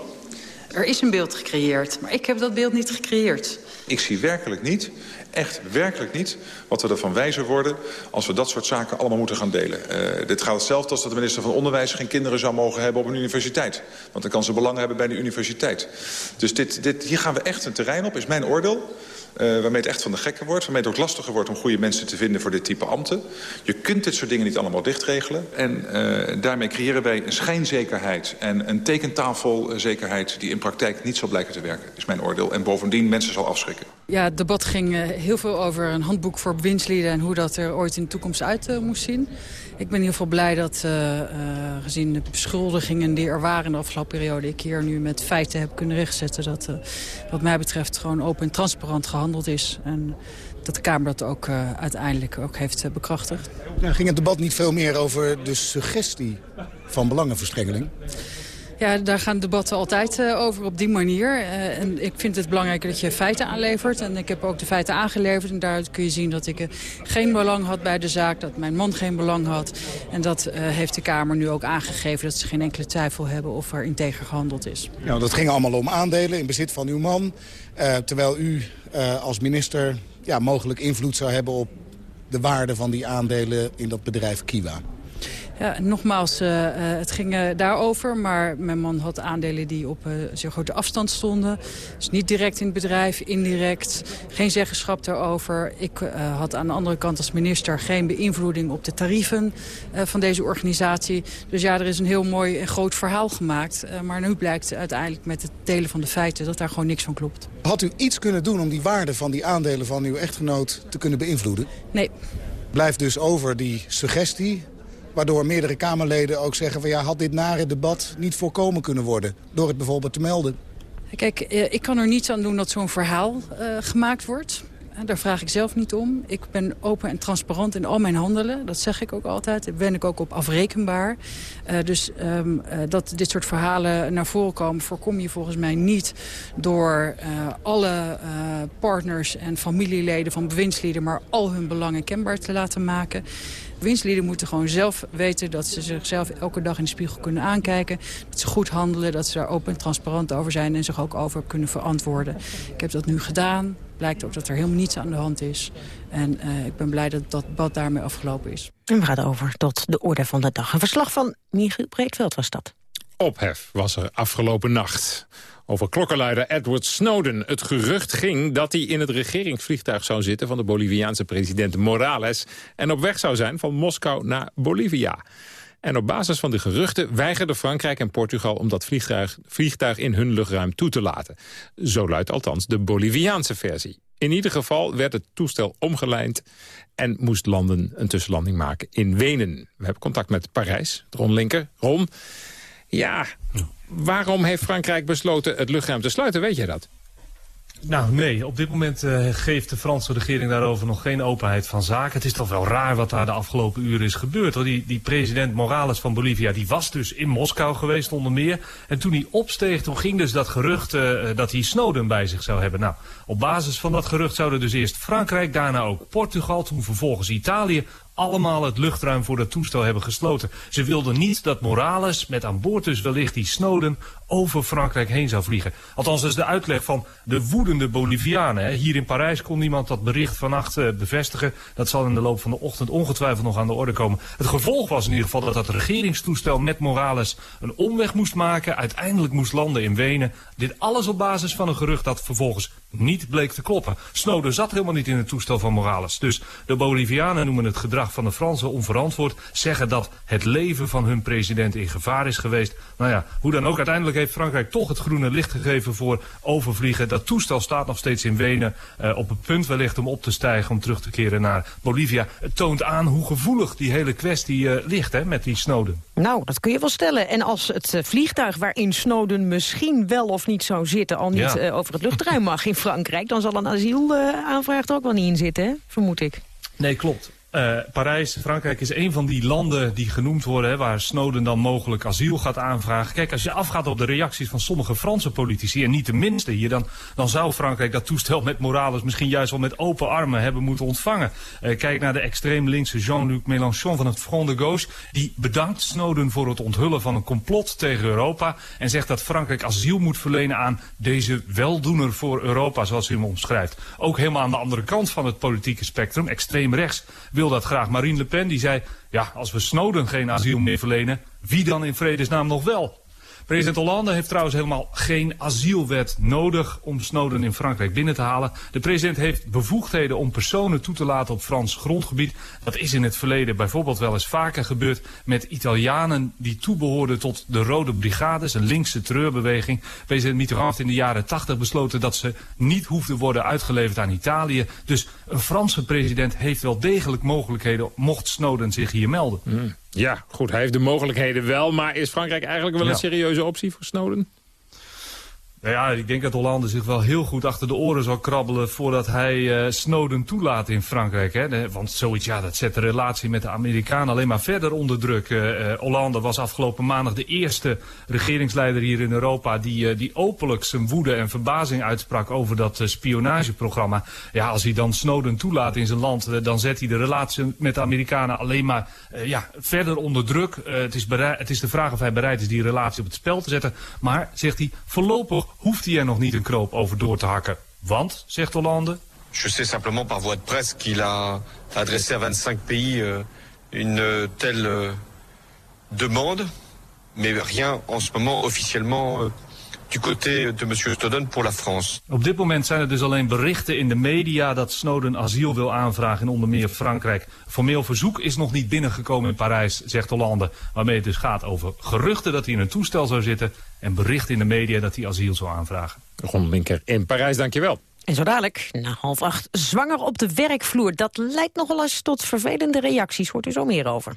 Speaker 29: Er is een beeld gecreëerd, maar ik heb dat beeld niet gecreëerd.
Speaker 30: Ik zie werkelijk niet, echt werkelijk niet, wat we ervan wijzer worden... als we dat soort zaken allemaal moeten gaan delen. Uh, dit gaat hetzelfde als dat de minister van Onderwijs geen kinderen zou mogen hebben op een universiteit. Want dan kan ze belang hebben bij de universiteit. Dus dit, dit, hier gaan we echt een terrein op, is mijn oordeel. Uh, waarmee het echt van de gekken wordt. Waarmee het ook lastiger wordt om goede mensen te vinden voor dit type ambten. Je kunt dit soort dingen niet allemaal dichtregelen. En uh, daarmee creëren wij een schijnzekerheid en een tekentafelzekerheid... die in praktijk niet zal blijken te werken, is mijn oordeel. En bovendien mensen zal afschrikken.
Speaker 29: Ja, het debat ging uh, heel veel over een handboek voor bewindslieden... en hoe dat er ooit in de toekomst uit moest zien. Ik ben in ieder geval blij dat gezien de beschuldigingen die er waren in de afgelopen periode... ik hier nu met feiten heb kunnen rechtzetten. Dat wat mij betreft gewoon open en transparant gehandeld is. En dat de Kamer dat ook uiteindelijk ook heeft bekrachtigd.
Speaker 31: Nou, ging het debat niet veel meer over de suggestie van belangenverstrengeling?
Speaker 29: Ja, daar gaan debatten altijd uh, over op die manier. Uh, en ik vind het belangrijk dat je feiten aanlevert. En ik heb ook de feiten aangeleverd. En daaruit kun je zien dat ik uh, geen belang had bij de zaak. Dat mijn man geen belang had. En dat heeft de Kamer nu ook aangegeven. Dat ze geen enkele twijfel hebben of er integer gehandeld is.
Speaker 31: Ja, dat ging allemaal om aandelen in bezit van uw man. terwijl u als minister ja, mogelijk invloed zou hebben op de waarde van die aandelen in dat bedrijf Kiwa.
Speaker 29: Ja, nogmaals, uh, het ging uh, daarover. Maar mijn man had aandelen die op uh, zeer grote afstand stonden. Dus niet direct in het bedrijf, indirect. Geen zeggenschap daarover. Ik had aan de andere kant als minister geen beïnvloeding op de tarieven van deze organisatie. Dus ja, er is een heel mooi en groot verhaal gemaakt. maar nu blijkt uiteindelijk met het delen van de feiten dat daar gewoon niks van klopt.
Speaker 31: Had u iets kunnen doen om die waarde van die aandelen van uw echtgenoot te kunnen beïnvloeden?
Speaker 29: Nee.
Speaker 31: Blijft dus over die suggestie Waardoor meerdere Kamerleden ook zeggen van ja, had dit nare debat niet voorkomen kunnen worden. Door het bijvoorbeeld te melden.
Speaker 29: Kijk, eh, ik kan er niets aan doen dat zo'n verhaal uh, gemaakt wordt. Daar vraag ik zelf niet om. Ik ben open en transparant in al mijn handelen. Dat zeg ik ook altijd. Daar ben ik ook op afrekenbaar. Uh, dus uh, dat dit soort verhalen naar voren komen... voorkom je volgens mij niet door alle partners en familieleden van bewindslieden... maar al hun belangen kenbaar te laten maken. Winstlieden moeten gewoon zelf weten dat ze zichzelf elke dag in de spiegel kunnen aankijken. Dat ze goed handelen, dat ze daar open en transparant over zijn en zich ook over kunnen verantwoorden. Ik heb dat nu gedaan. Blijkt ook dat er helemaal niets aan de hand is. En uh, ik ben blij dat dat bad daarmee afgelopen is.
Speaker 2: En we gaan over tot de orde van de dag. Een verslag van Michiel Breedveld was dat.
Speaker 3: Ophef was er afgelopen nacht. Over klokkenluider Edward Snowden. Het gerucht ging dat hij in het regeringsvliegtuig zou zitten... van de Boliviaanse president Morales... en op weg zou zijn van Moskou naar Bolivia. En op basis van de geruchten weigerden Frankrijk en Portugal... om dat vliegtuig, vliegtuig in hun luchtruim toe te laten. Zo luidt althans de Boliviaanse versie. In ieder geval werd het toestel omgelijnd en moest landen een tussenlanding maken in Wenen. We hebben contact met Parijs, Ron Linker. Ron, ja, waarom heeft Frankrijk besloten het luchtruim te sluiten? Weet jij dat?
Speaker 32: Nou, nee. Op dit moment uh, geeft de Franse regering daarover nog geen openheid van zaken. Het is toch wel raar wat daar de afgelopen uren is gebeurd. Die, die president Morales van Bolivia, die was dus in Moskou geweest onder meer. En toen hij opsteeg, toen ging dus dat gerucht uh, dat hij Snowden bij zich zou hebben. Nou, op basis van dat gerucht zouden dus eerst Frankrijk, daarna ook Portugal, toen vervolgens Italië allemaal het luchtruim voor dat toestel hebben gesloten. Ze wilden niet dat Morales met aan boord dus wellicht die Snowden over Frankrijk heen zou vliegen. Althans, dat is de uitleg van de woedende Bolivianen. Hier in Parijs kon niemand dat bericht vannacht uh, bevestigen. Dat zal in de loop van de ochtend ongetwijfeld nog aan de orde komen. Het gevolg was in ieder geval dat dat regeringstoestel met Morales een omweg moest maken. Uiteindelijk moest landen in Wenen. Dit alles op basis van een gerucht dat vervolgens niet bleek te kloppen. Snowden zat helemaal niet in het toestel van Morales. Dus de Bolivianen noemen het gedrag van de Fransen onverantwoord. Zeggen dat het leven van hun president in gevaar is geweest. Nou ja, hoe dan ook, uiteindelijk heeft Frankrijk toch het groene licht gegeven voor overvliegen. Dat toestel staat nog steeds in Wenen. Uh, op het punt wellicht om op te stijgen, om terug te keren naar Bolivia. Het toont aan hoe gevoelig die hele kwestie uh, ligt hè, met die Snowden.
Speaker 2: Nou, dat kun je wel stellen. En als het uh, vliegtuig waarin Snowden misschien wel of niet zou zitten... al niet ja. over het luchtruim mag Frankrijk... dan zal een asielaanvraag er ook wel niet in zitten, vermoed ik.
Speaker 32: Nee, klopt. Uh, Parijs, Frankrijk is een van die landen die genoemd worden... Hè, waar Snowden dan mogelijk asiel gaat aanvragen. Kijk, als je afgaat op de reacties van sommige Franse politici... en niet de minste hier, dan, dan zou Frankrijk dat toestel met Morales... misschien juist wel met open armen hebben moeten ontvangen. Uh, kijk naar de extreem linkse Jean-Luc Mélenchon van het Front de Gauche... die bedankt Snowden voor het onthullen van een complot tegen Europa... en zegt dat Frankrijk asiel moet verlenen aan deze weldoener voor Europa... zoals hij hem omschrijft. Ook helemaal aan de andere kant van het politieke spectrum, extreem rechts dat graag. Marine Le Pen die zei, ja, als we Snowden geen asiel meer verlenen, wie dan in vredesnaam nog wel? President Hollande heeft trouwens helemaal geen asielwet nodig om Snowden in Frankrijk binnen te halen. De president heeft bevoegdheden om personen toe te laten op Frans grondgebied. Dat is in het verleden bijvoorbeeld wel eens vaker gebeurd met Italianen die toebehoorden tot de Rode Brigades, een linkse terreurbeweging. President Mitterrand heeft in de jaren 80 besloten dat ze niet hoefden worden uitgeleverd aan Italië. Dus een Franse president heeft wel degelijk mogelijkheden mocht Snowden zich hier melden.
Speaker 3: Mm. Ja, goed, hij heeft de mogelijkheden wel. Maar is Frankrijk eigenlijk wel een serieuze optie voor Snowden?
Speaker 32: Nou ja, ik denk dat Hollande zich wel heel goed achter de oren zal krabbelen voordat hij uh, Snowden toelaat in Frankrijk. Hè? Want zoiets, ja, dat zet de relatie met de Amerikanen alleen maar verder onder druk. Uh, Hollande was afgelopen maandag de eerste regeringsleider hier in Europa die, die openlijk zijn woede en verbazing uitsprak over dat spionageprogramma. Ja, als hij dan Snowden toelaat in zijn land, dan zet hij de relatie met de Amerikanen alleen maar ja, verder onder druk. het, is het is de vraag of hij bereid is die relatie op het spel te zetten. Maar, zegt hij, voorlopig hoeft hij er nog niet een knoop over door te hakken. Want, zegt Hollande...
Speaker 33: Je sais simplement par voie de presse qu'il a adressé à 25 pays euh, une euh, telle euh, demande, mais rien en ce moment officiellement du côté de monsieur Snowden pour la France.
Speaker 32: Op dit moment zijn er dus alleen berichten in de media dat Snowden asiel wil aanvragen in onder meer Frankrijk. Formeel verzoek is nog niet binnengekomen in Parijs, zegt Hollande. Waarmee het dus gaat over geruchten dat hij in een toestel zou zitten en berichten in de media dat hij asiel zou aanvragen.
Speaker 3: Ron Linker in Parijs, dankjewel.
Speaker 2: En zo dadelijk, na half acht, zwanger op de werkvloer. Dat leidt nogal eens tot vervelende reacties. Hoort u zo meer over.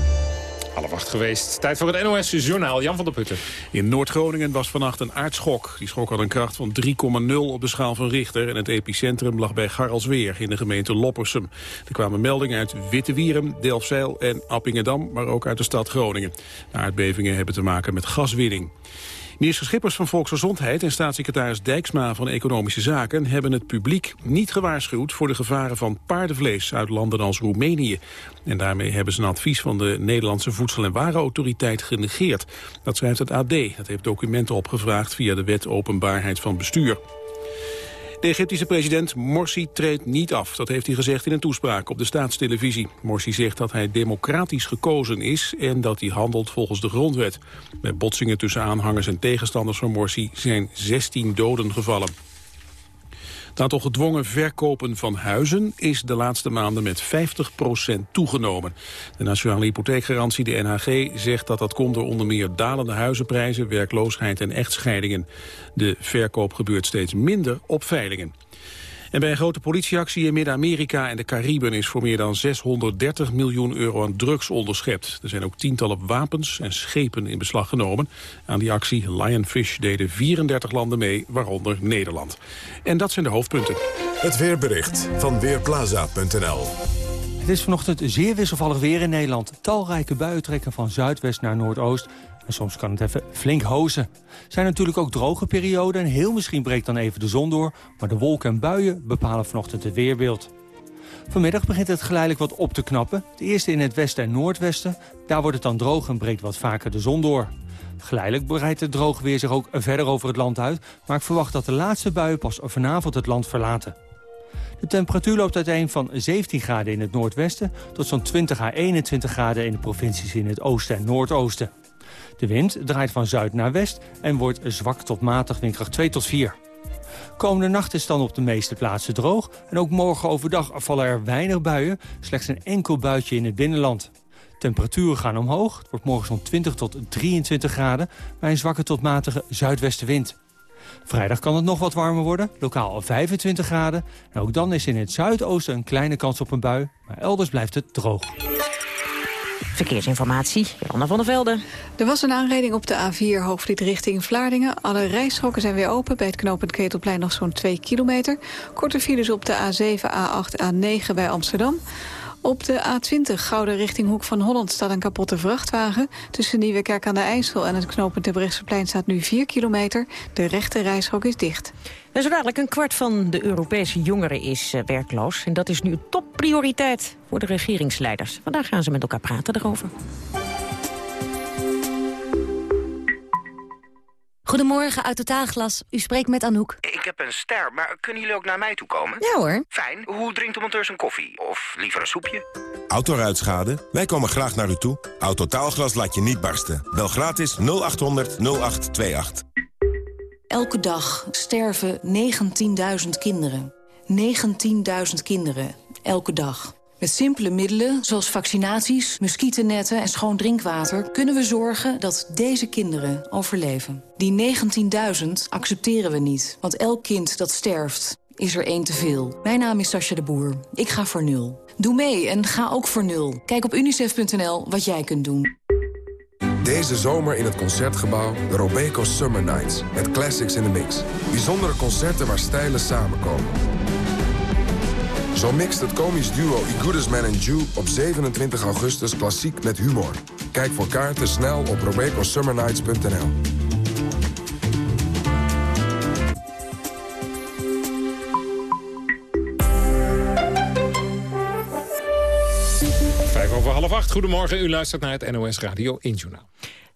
Speaker 3: Half acht geweest. Tijd voor het NOS-journaal. Jan van der Putten.
Speaker 4: In Noord-Groningen was vannacht een aardschok. Die schok had een kracht van 3,0 op de schaal van Richter. En het epicentrum lag bij Garalsweer in de gemeente Loppersum. Er kwamen meldingen uit Wittewierum, Delfzijl en Appingedam... maar ook uit de stad Groningen. De aardbevingen hebben te maken met gaswinning. Minister Schippers van Volksgezondheid en staatssecretaris Dijksma van Economische Zaken hebben het publiek niet gewaarschuwd voor de gevaren van paardenvlees uit landen als Roemenië. En daarmee hebben ze een advies van de Nederlandse Voedsel- en Warenautoriteit genegeerd. Dat schrijft het AD. Dat heeft documenten opgevraagd via de wet openbaarheid van bestuur. De Egyptische president Morsi treedt niet af. Dat heeft hij gezegd in een toespraak op de staatstelevisie. Morsi zegt dat hij democratisch gekozen is en dat hij handelt volgens de grondwet. Bij botsingen tussen aanhangers en tegenstanders van Morsi zijn 16 doden gevallen. Het aantal gedwongen verkopen van huizen is de laatste maanden met 50% toegenomen. De Nationale Hypotheekgarantie, de NHG, zegt dat dat komt door onder meer dalende huizenprijzen, werkloosheid en echtscheidingen. De verkoop gebeurt steeds minder op veilingen. En bij een grote politieactie in Midden-Amerika en de Cariben is voor meer dan 630 miljoen euro aan drugs onderschept. Er zijn ook tientallen wapens en schepen in beslag genomen. Aan die actie Lionfish deden 34 landen mee, waaronder Nederland. En dat zijn de hoofdpunten.
Speaker 30: Het weerbericht van Weerplaza.nl
Speaker 34: Het is vanochtend zeer wisselvallig weer in Nederland. Talrijke buien trekken van zuidwest naar noordoost en soms kan het even flink hozen. Zijn natuurlijk ook droge perioden en heel misschien breekt dan even de zon door... maar de wolken en buien bepalen vanochtend het weerbeeld. Vanmiddag begint het geleidelijk wat op te knappen. De eerste in het westen en noordwesten. Daar wordt het dan droog en breekt wat vaker de zon door. Geleidelijk breidt het droog weer zich ook verder over het land uit... maar ik verwacht dat de laatste buien pas vanavond het land verlaten. De temperatuur loopt uiteen van 17 graden in het noordwesten... tot zo'n 20 à 21 graden in de provincies in het oosten en noordoosten. De wind draait van zuid naar west en wordt zwak tot matig windkracht 2 tot 4. Komende nacht is dan op de meeste plaatsen droog. En ook morgen overdag vallen er weinig buien. Slechts een enkel buitje in het binnenland. Temperaturen gaan omhoog. Het wordt morgen zo'n 20 tot 23 graden. Bij een zwakke tot matige zuidwestenwind. Vrijdag kan het nog wat warmer worden, lokaal 25 graden. En ook dan is in het zuidoosten een kleine kans op een bui. Maar elders blijft het droog.
Speaker 2: Verkeersinformatie, Jolanda van der Velde.
Speaker 8: Er was een aanrijding op de A4 hoofdlied richting Vlaardingen. Alle rijstroken zijn weer open. Bij het knooppunt Ketelplein nog zo'n 2 kilometer. Korte files op de A7, A8, A9 bij Amsterdam. Op de A20 Gouden richting Hoek van Holland staat een kapotte vrachtwagen. Tussen Nieuwekerk aan de IJssel en het knooppunt Terbrechtseplein staat nu 4 kilometer. De rechte reishok is dicht.
Speaker 2: En zo dadelijk een kwart van de Europese jongeren is uh, werkloos. En dat is nu topprioriteit voor de regeringsleiders. Vandaag gaan ze met elkaar praten erover.
Speaker 35: Goedemorgen, uit Totaalglas. U spreekt met Anouk.
Speaker 36: Ik heb een ster, maar kunnen jullie ook naar mij toe komen?
Speaker 35: Ja hoor.
Speaker 36: Fijn. Hoe drinkt de monteur zijn koffie? Of liever een soepje?
Speaker 37: Autoruitschade? Wij komen graag naar u toe. Autotaalglas laat je niet barsten. Bel gratis 0800 0828.
Speaker 38: Elke dag sterven 19.000 kinderen. 19.000 kinderen. Elke dag. Met simpele middelen, zoals vaccinaties, muggennetten en schoon drinkwater... kunnen we zorgen dat deze kinderen overleven. Die 19.000 accepteren we niet, want elk kind dat sterft is er één te veel. Mijn naam is Sascha de Boer. Ik ga voor nul. Doe mee en ga ook voor nul. Kijk op unicef.nl wat jij kunt doen.
Speaker 39: Deze zomer in het Concertgebouw de Robeco Summer Nights. Met classics in the mix. Bijzondere concerten waar stijlen samenkomen. Zo mixt het komisch duo I Goodest Man and Jew op 27 augustus klassiek met humor. Kijk voor kaarten snel op robecosummernights.nl.
Speaker 3: Vijf over half acht. Goedemorgen, u luistert naar het NOS Radio 1 Journaal.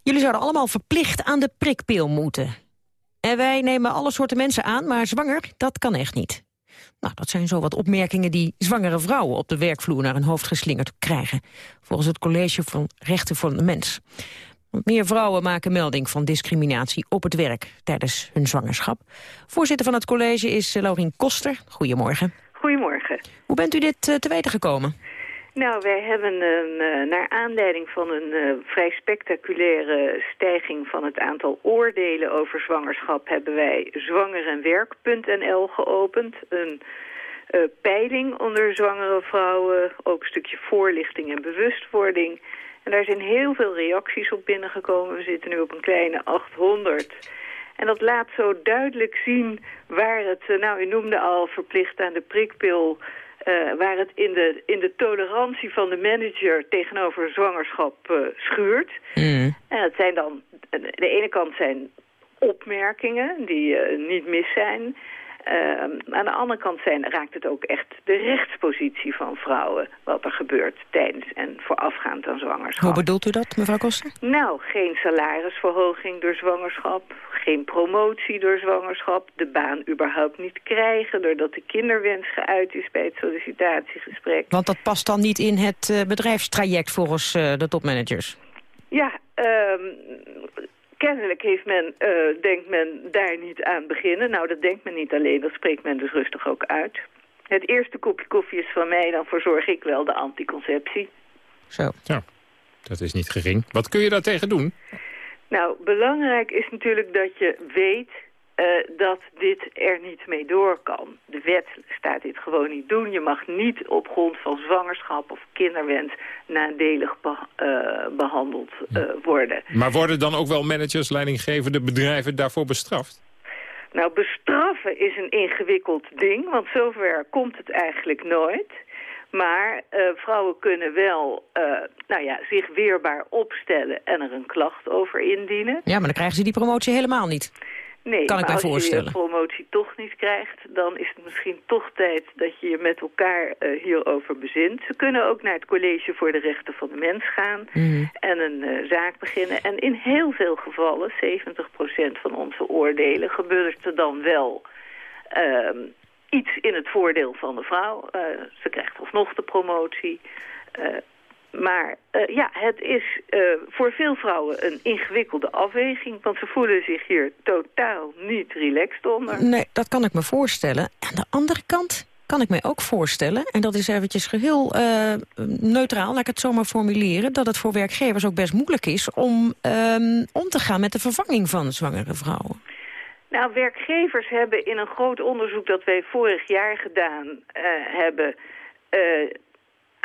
Speaker 2: Jullie zouden allemaal verplicht aan de prikpil moeten. En wij nemen alle soorten mensen aan, maar zwanger, dat kan echt niet. Nou, dat zijn zo wat opmerkingen die zwangere vrouwen op de werkvloer naar hun hoofd geslingerd krijgen. Volgens het College van Rechten van de Mens. Meer vrouwen maken melding van discriminatie op het werk tijdens hun zwangerschap. Voorzitter van het college is Laurien Koster. Goedemorgen.
Speaker 40: Goedemorgen.
Speaker 2: Hoe bent u dit uh, te weten gekomen?
Speaker 40: Nou, wij hebben een, uh, naar aanleiding van een uh, vrij spectaculaire stijging van het aantal oordelen over zwangerschap hebben wij zwangerenwerk.nl geopend. Een uh, peiling onder zwangere vrouwen, ook een stukje voorlichting en bewustwording. En daar zijn heel veel reacties op binnengekomen. We zitten nu op een kleine 800. En dat laat zo duidelijk zien waar het, nou u noemde al verplicht aan de prikpil... Uh, waar het in de, in de tolerantie van de manager tegenover zwangerschap uh, schuurt. Mm. En dat zijn dan, de ene kant zijn opmerkingen die uh, niet mis zijn. Aan de andere kant zijn, raakt het ook echt de rechtspositie van vrouwen... wat er gebeurt tijdens en voorafgaand aan zwangerschap.
Speaker 2: Hoe bedoelt u dat, mevrouw Koster?
Speaker 40: Nou, geen salarisverhoging door zwangerschap... geen promotie door zwangerschap... de baan überhaupt niet krijgen... doordat de kinderwens geuit is bij het sollicitatiegesprek.
Speaker 2: Want dat past dan niet in het uh, bedrijfstraject volgens uh, de topmanagers?
Speaker 40: Ja, um, kennelijk heeft men, uh, denkt men daar niet aan beginnen. Nou, dat denkt men niet alleen, dat spreekt men dus rustig ook uit. Het eerste kopje koffie is van mij, dan verzorg ik wel de anticonceptie.
Speaker 2: Zo.
Speaker 3: Ja, dat is niet gering. Wat kun je daartegen doen?
Speaker 40: Nou, belangrijk is natuurlijk dat je weet uh, dat dit er niet mee door kan. De wet staat dit gewoon niet doen. Je mag niet op grond van zwangerschap of kinderwens nadelig be uh, behandeld uh, worden.
Speaker 3: Maar worden dan ook wel managers, leidinggevende bedrijven daarvoor bestraft?
Speaker 40: Nou, bestraffen is een ingewikkeld ding, want zover komt het eigenlijk nooit. Maar uh, vrouwen kunnen wel uh, nou ja, zich weerbaar opstellen en er een klacht over indienen.
Speaker 2: Ja, maar dan krijgen ze die promotie helemaal niet.
Speaker 40: Nee,
Speaker 2: kan ik mij voorstellen.
Speaker 40: als je je promotie toch niet krijgt... dan is het misschien toch tijd dat je je met elkaar uh, hierover bezint. Ze kunnen ook naar het College voor de Rechten van de Mens gaan... Mm. en een uh, zaak beginnen. En in heel veel gevallen, 70% van onze oordelen... gebeurt er dan wel uh, iets in het voordeel van de vrouw. Uh, ze krijgt alsnog de promotie... Maar uh, ja, het is uh, voor veel vrouwen een ingewikkelde afweging... want ze voelen zich hier totaal niet relaxed onder.
Speaker 2: Nee, dat kan ik me voorstellen. Aan de andere kant kan ik me ook voorstellen... en dat is eventjes geheel uh, neutraal, laat ik het zo maar formuleren... dat het voor werkgevers ook best moeilijk is om um, om te gaan met de vervanging van zwangere vrouwen.
Speaker 40: Nou, werkgevers hebben in een groot onderzoek dat wij vorig jaar gedaan hebben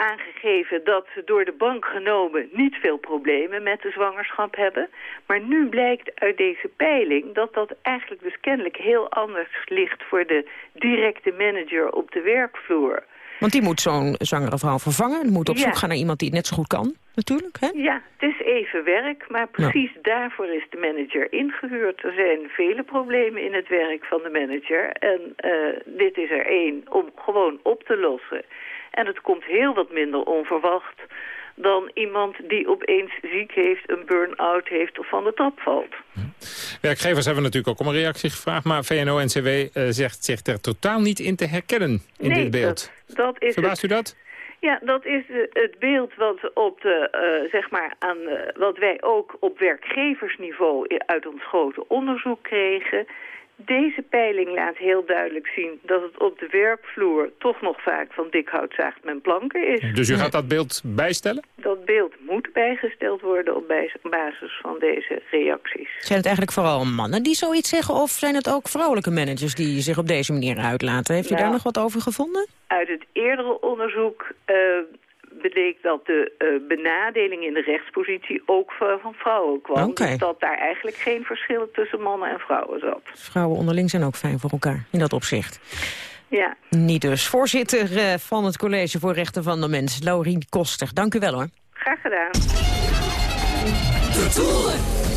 Speaker 40: aangegeven dat ze door de bank genomen niet veel problemen met de zwangerschap hebben. Maar nu blijkt uit deze peiling dat dat eigenlijk dus kennelijk heel anders ligt voor de directe manager op de werkvloer.
Speaker 2: Want die moet zo'n zwangere vrouw vervangen. Die moet op zoek ja. gaan naar iemand die het net zo goed kan, natuurlijk. Hè?
Speaker 40: Ja, het is even werk, maar precies ja. daarvoor is de manager ingehuurd. Er zijn vele problemen in het werk van de manager. En uh, dit is er één om gewoon op te lossen. En het komt heel wat minder onverwacht dan iemand die opeens ziek heeft, een burn-out heeft of van de trap valt.
Speaker 3: Werkgevers hebben natuurlijk ook om een reactie gevraagd... maar VNO-NCW uh, zegt zich er totaal niet in te herkennen in
Speaker 40: nee,
Speaker 3: dit beeld.
Speaker 40: Dat, dat is
Speaker 3: Verbaast
Speaker 40: het.
Speaker 3: u dat?
Speaker 40: Ja, dat is het beeld wat, op de, uh, zeg maar aan, uh, wat wij ook op werkgeversniveau uit ons grote onderzoek kregen. Deze peiling laat heel duidelijk zien dat het op de werkvloer toch nog vaak van dik hout zaagt men planken is.
Speaker 3: Dus u gaat dat beeld bijstellen?
Speaker 40: Dat beeld moet bijgesteld worden op basis van deze reacties.
Speaker 2: Zijn het eigenlijk vooral mannen die zoiets zeggen of zijn het ook vrouwelijke managers die zich op deze manier uitlaten? Heeft u
Speaker 40: Nou,
Speaker 2: daar nog wat over gevonden?
Speaker 40: Uit het eerdere onderzoek uh, bleek dat de uh, benadeling in de rechtspositie ook van vrouwen kwam.
Speaker 2: Okay.
Speaker 40: Dus dat daar eigenlijk geen verschil tussen mannen en vrouwen zat.
Speaker 2: Vrouwen onderling zijn ook fijn voor elkaar in dat opzicht.
Speaker 40: Ja.
Speaker 2: Niet dus. Voorzitter uh, van het College voor Rechten van de Mens, Laurien Koster. Dank u wel hoor.
Speaker 40: Graag gedaan.
Speaker 1: De.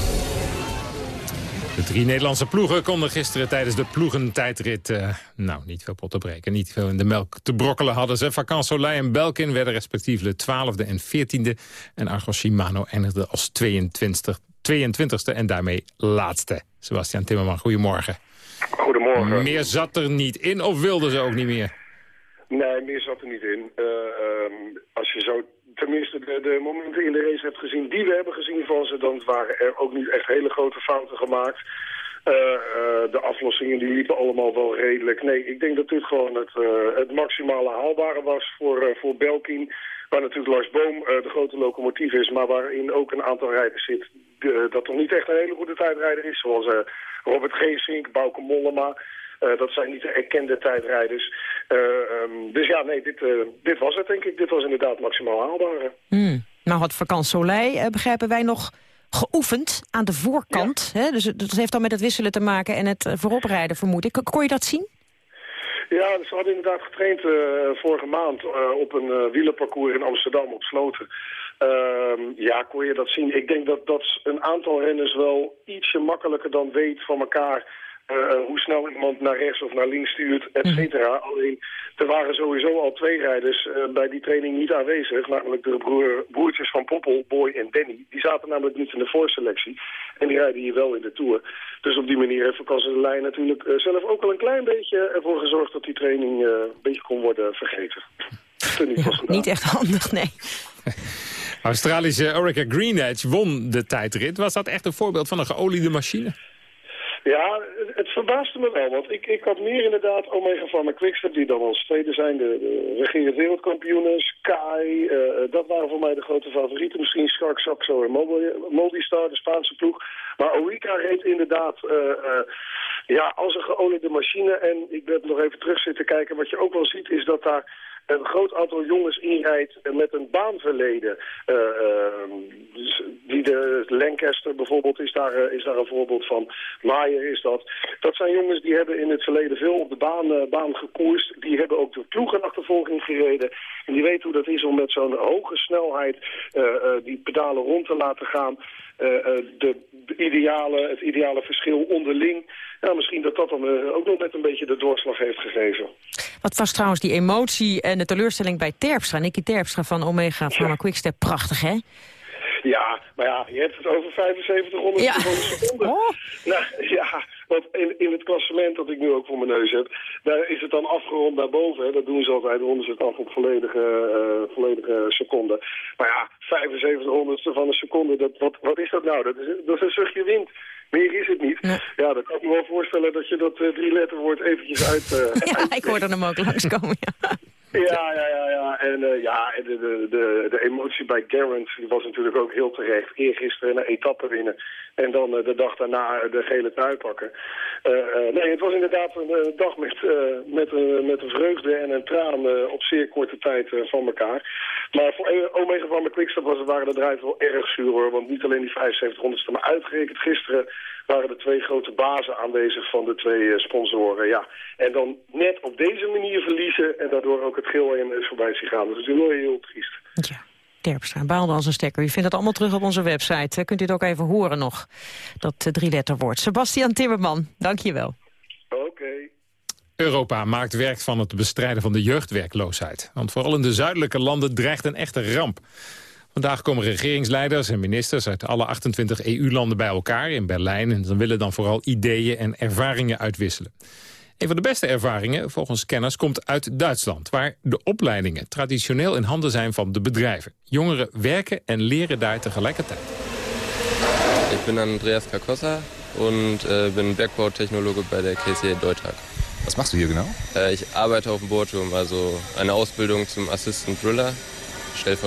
Speaker 3: De drie Nederlandse ploegen konden gisteren tijdens de ploegentijdrit... Uh, nou, niet veel pot te breken, niet veel in de melk te brokkelen hadden ze. Soleil en Belkin werden respectievelijk 12e en 14e. En Argos Shimano eindigde als 22, 22e en daarmee laatste. Sebastian Timmerman, goedemorgen.
Speaker 41: Goedemorgen.
Speaker 3: Meer zat er niet in of wilden ze ook niet meer?
Speaker 41: Nee, meer zat er niet in. Uh, um, als je zo tenminste de, de, momenten in de race hebt gezien die we hebben gezien van ze, dan waren er ook niet echt hele grote fouten gemaakt. Uh, uh, de aflossingen die liepen allemaal wel redelijk. Nee, ik denk dat dit gewoon het, uh, het maximale haalbare was voor, voor Belkin. Waar natuurlijk Lars Boom de grote locomotief is, maar waarin ook een aantal rijders zit dat toch niet echt een hele goede tijdrijder is. Zoals Robert Geesink, Bauke Mollema. Uh, dat zijn niet de erkende tijdrijders. Uh, um, dus ja, nee, dit, uh, dit was het denk ik. Dit was inderdaad maximaal haalbare.
Speaker 2: Hmm. Nou had Vakant Soleil, begrijpen wij, nog geoefend aan de voorkant. Ja. Hè? Dus dat heeft dan met het wisselen te maken en het vooroprijden, vermoed ik. Kon je dat zien?
Speaker 41: Ja, ze hadden inderdaad getraind vorige maand op een wielerparcours in Amsterdam op Sloten. Uh, ja, kon je dat zien. Ik denk dat, dat een aantal renners wel ietsje makkelijker dan weet van elkaar... Uh, hoe snel iemand naar rechts of naar links stuurt, et cetera. Mm. Alleen, er waren sowieso al twee rijders uh, bij die training niet aanwezig. Namelijk de broer, broertjes van Poppel, Boy en Danny. Die zaten namelijk niet in de voorselectie. En die rijden hier wel in de Tour. Dus op die manier heeft Vakantie de Lijn natuurlijk uh, zelf ook al een klein beetje ervoor gezorgd... dat die training een beetje kon worden vergeten.
Speaker 2: Ja, niet echt handig, nee.
Speaker 3: Australische Orica Greenedge won de tijdrit. Was dat echt een voorbeeld van een geoliede machine?
Speaker 41: Ja, het verbaasde me wel, want ik, ik had meer inderdaad Omega Pharma Quickstep, die dan als tweede zijn, de, de regerend wereldkampioenen, Sky, uh, dat waren voor mij de grote favorieten. Misschien Shark Saxo en Moldistar, de Spaanse ploeg. Maar Orica reed inderdaad uh, ja, als een geoliede machine. En ik ben nog even terug zitten kijken. Wat je ook wel ziet is dat daar een groot aantal jongens inrijdt met een baanverleden. Uh, uh, dus die de Lancaster bijvoorbeeld is daar, uh, is daar een voorbeeld van. Maier is dat. Dat zijn jongens die hebben in het verleden veel op de baan, baan gekoerst. Die hebben ook de ploegenachtervolging gereden. En die weten hoe dat is om met zo'n hoge snelheid die pedalen rond te laten gaan. De ideale, het ideale verschil onderling. Ja, misschien dat dat dan uh, ook nog net een beetje de doorslag heeft gegeven.
Speaker 2: Wat was trouwens die emotie en de teleurstelling bij Terpstra, Nicky Terpstra van Omega Pharma ja. Quickstep. Prachtig, hè?
Speaker 41: Ja, maar ja, je hebt het over 7500
Speaker 2: ja.
Speaker 41: van een seconde.
Speaker 2: Oh.
Speaker 41: Nou, ja, want in, in het klassement dat ik nu ook voor mijn neus heb, daar is het dan afgerond naar boven. Hè. Dat doen ze altijd, ronden ze het af op volledige, uh, volledige seconden. Maar ja, 7500ste van een seconde, dat, wat, wat is dat nou? Dat is, dat is een zuchtje wind. Meer is het niet. Nee. Ja, dan kan ik me wel voorstellen dat je dat uh, drie letterwoord eventjes uit... Uh,
Speaker 2: ja, uit ik hoorde hem ook langskomen, ja.
Speaker 41: Ja, ja, ja, ja. En uh, ja, de, de, de, de emotie bij Garant was natuurlijk ook heel terecht. Eergisteren een etappe winnen. En dan uh, de dag daarna de gele trui pakken. Nee, het was inderdaad een dag met, met, met een vreugde en een traan op zeer korte tijd van elkaar. Maar voor Omega van mijn Quickstep was, waren de drijven wel erg zuur hoor. Want niet alleen die 7500ste, maar uitgerekend gisteren waren er twee grote bazen aanwezig van de twee sponsoren. Ja. En dan net op deze manier verliezen en daardoor ook het geel en is voorbij zien gaan. Dat is natuurlijk wel heel triest.
Speaker 2: Ja. Terpstra baalde als een stekker. U vindt het allemaal terug op onze website. Kunt u het ook even horen nog, dat uh, drie-letterwoord. Sebastian Timmerman, dank je wel.
Speaker 41: Oké. Okay.
Speaker 3: Europa maakt werk van het bestrijden van de jeugdwerkloosheid. Want vooral in de zuidelijke landen dreigt een echte ramp. Vandaag komen regeringsleiders en ministers uit alle 28 EU-landen bij elkaar in Berlijn. En ze willen dan vooral ideeën en ervaringen uitwisselen. Een van de beste ervaringen, volgens kenners, komt uit Duitsland... waar de opleidingen traditioneel in handen zijn van de bedrijven. Jongeren werken en leren daar tegelijkertijd.
Speaker 42: Ik ben Andreas Carcossa en uh, ben Bergbautechnologe bij de KCE Deutag.
Speaker 43: Was machst du hier genau?
Speaker 42: Uh, ich arbeite auf dem Bohrturm, also eine Ausbildung zum Assistant Driller.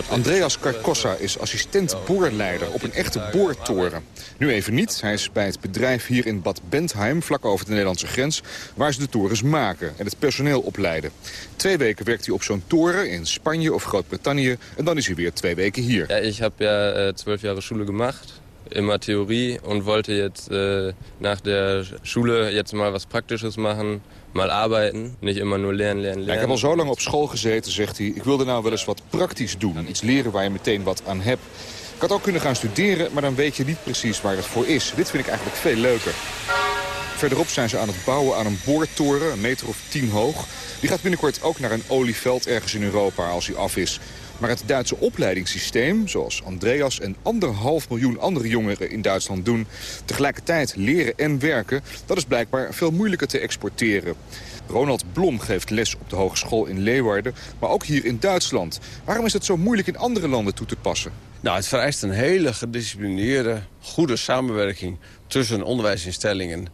Speaker 43: Andreas Carcossa is assistent boorleider op een echte boortoren. Nu even niet. Hij is bij het bedrijf hier in Bad Bentheim, vlak over de Nederlandse grens... waar ze de torens maken en het personeel opleiden. Twee weken werkt hij op zo'n toren in Spanje of Groot-Brittannië... en dan is hij weer twee weken hier.
Speaker 42: Ja, ik heb ja zwölf jaar Schule gemacht immer Theorie und wollte jetzt äh, nach der Schule jetzt mal was Praktisches machen, mal arbeiten, nicht immer nur lernen, lernen.
Speaker 43: Ja, ik heb al zo lang op school gezeten, zegt hij. Ik wilde nou wel eens wat praktisch doen, iets leren waar je meteen wat aan hebt. Ik had ook kunnen gaan studeren, maar dan weet je niet precies waar het voor is. Dit vind ik eigenlijk veel leuker. Verderop zijn ze aan het bouwen aan een boortoren, een meter of tien hoog. Die gaat binnenkort ook naar een olieveld ergens in Europa als hij af is. Maar het Duitse opleidingssysteem, zoals Andreas en anderhalf miljoen andere jongeren in Duitsland doen... tegelijkertijd leren en werken, dat is blijkbaar veel moeilijker te exporteren. Ronald Blom geeft les op de hogeschool in Leeuwarden, maar ook hier in Duitsland. Waarom is het zo moeilijk in andere landen toe te passen?
Speaker 44: Nou, het vereist een hele gedisciplineerde, goede samenwerking... tussen onderwijsinstellingen,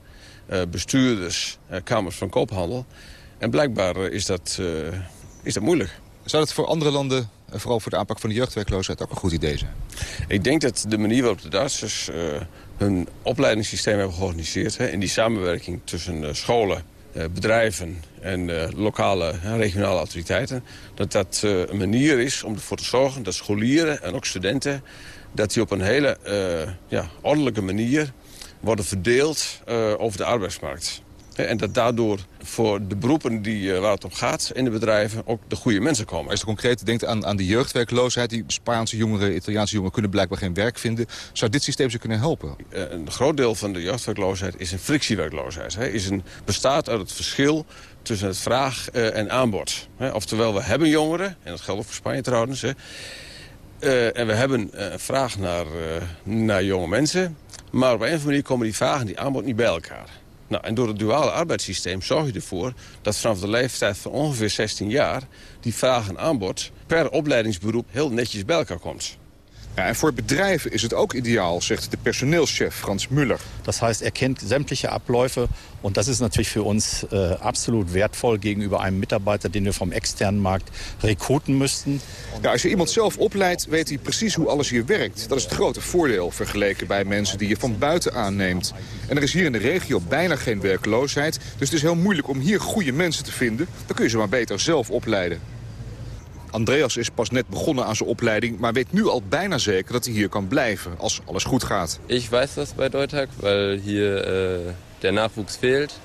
Speaker 44: eh, bestuurders, eh, kamers van koophandel. En blijkbaar eh, is dat, is dat moeilijk.
Speaker 43: Zou dat voor andere landen vooral voor de aanpak van de jeugdwerkloosheid ook een goed idee zijn?
Speaker 44: Ik denk dat de manier waarop de Duitsers uh, hun opleidingssysteem hebben georganiseerd... Hè, in die samenwerking tussen uh, scholen, uh, bedrijven en lokale en regionale autoriteiten... dat dat een manier is om ervoor te zorgen dat scholieren en ook studenten... dat die op een hele ja, ordelijke manier worden verdeeld over de arbeidsmarkt. En dat daardoor voor de beroepen die, eh, waar het om gaat in de bedrijven ook de goede mensen komen.
Speaker 43: Als je concreet denkt aan, aan de jeugdwerkloosheid... die Spaanse jongeren, Italiaanse jongeren kunnen blijkbaar geen werk vinden... zou dit systeem ze kunnen helpen?
Speaker 44: Eh, een groot deel van de jeugdwerkloosheid is een frictiewerkloosheid. Hè. Is een, bestaat uit het verschil tussen het vraag uh, en aanbod. Hè. Oftewel, we hebben jongeren, en dat geldt ook voor Spanje trouwens... Hè. Uh, en we hebben een vraag naar, naar jonge mensen... maar op een of andere manier komen die vragen en die aanbod niet bij elkaar. Nou, en door het duale arbeidssysteem zorg je ervoor dat vanaf de leeftijd van ongeveer 16 jaar... die vraag en aanbod per opleidingsberoep heel netjes bij elkaar komt.
Speaker 43: Ja, en voor bedrijven is het ook ideaal, zegt de personeelschef Frans Müller.
Speaker 45: Das heißt, er kennt sämtliche Abläufe und das ist natürlich für uns äh, absolut wertvoll gegenüber einem Mitarbeiter, den wir vom externen Markt rekruten müssten.
Speaker 43: Ja, als je iemand zelf opleidt, weet hij precies hoe alles hier werkt. Dat is het grote voordeel vergeleken bij mensen die je van buiten aanneemt. En er is hier in de regio bijna geen werkloosheid, dus het is heel moeilijk om hier goede mensen te vinden. Dan kun je ze maar beter zelf opleiden. Andreas is pas net begonnen aan zijn opleiding... maar weet nu al bijna zeker dat hij hier kan blijven als alles goed gaat.
Speaker 42: Ik weet dat bij Deutag, weil hier uh, der Nachwuchs fehlt.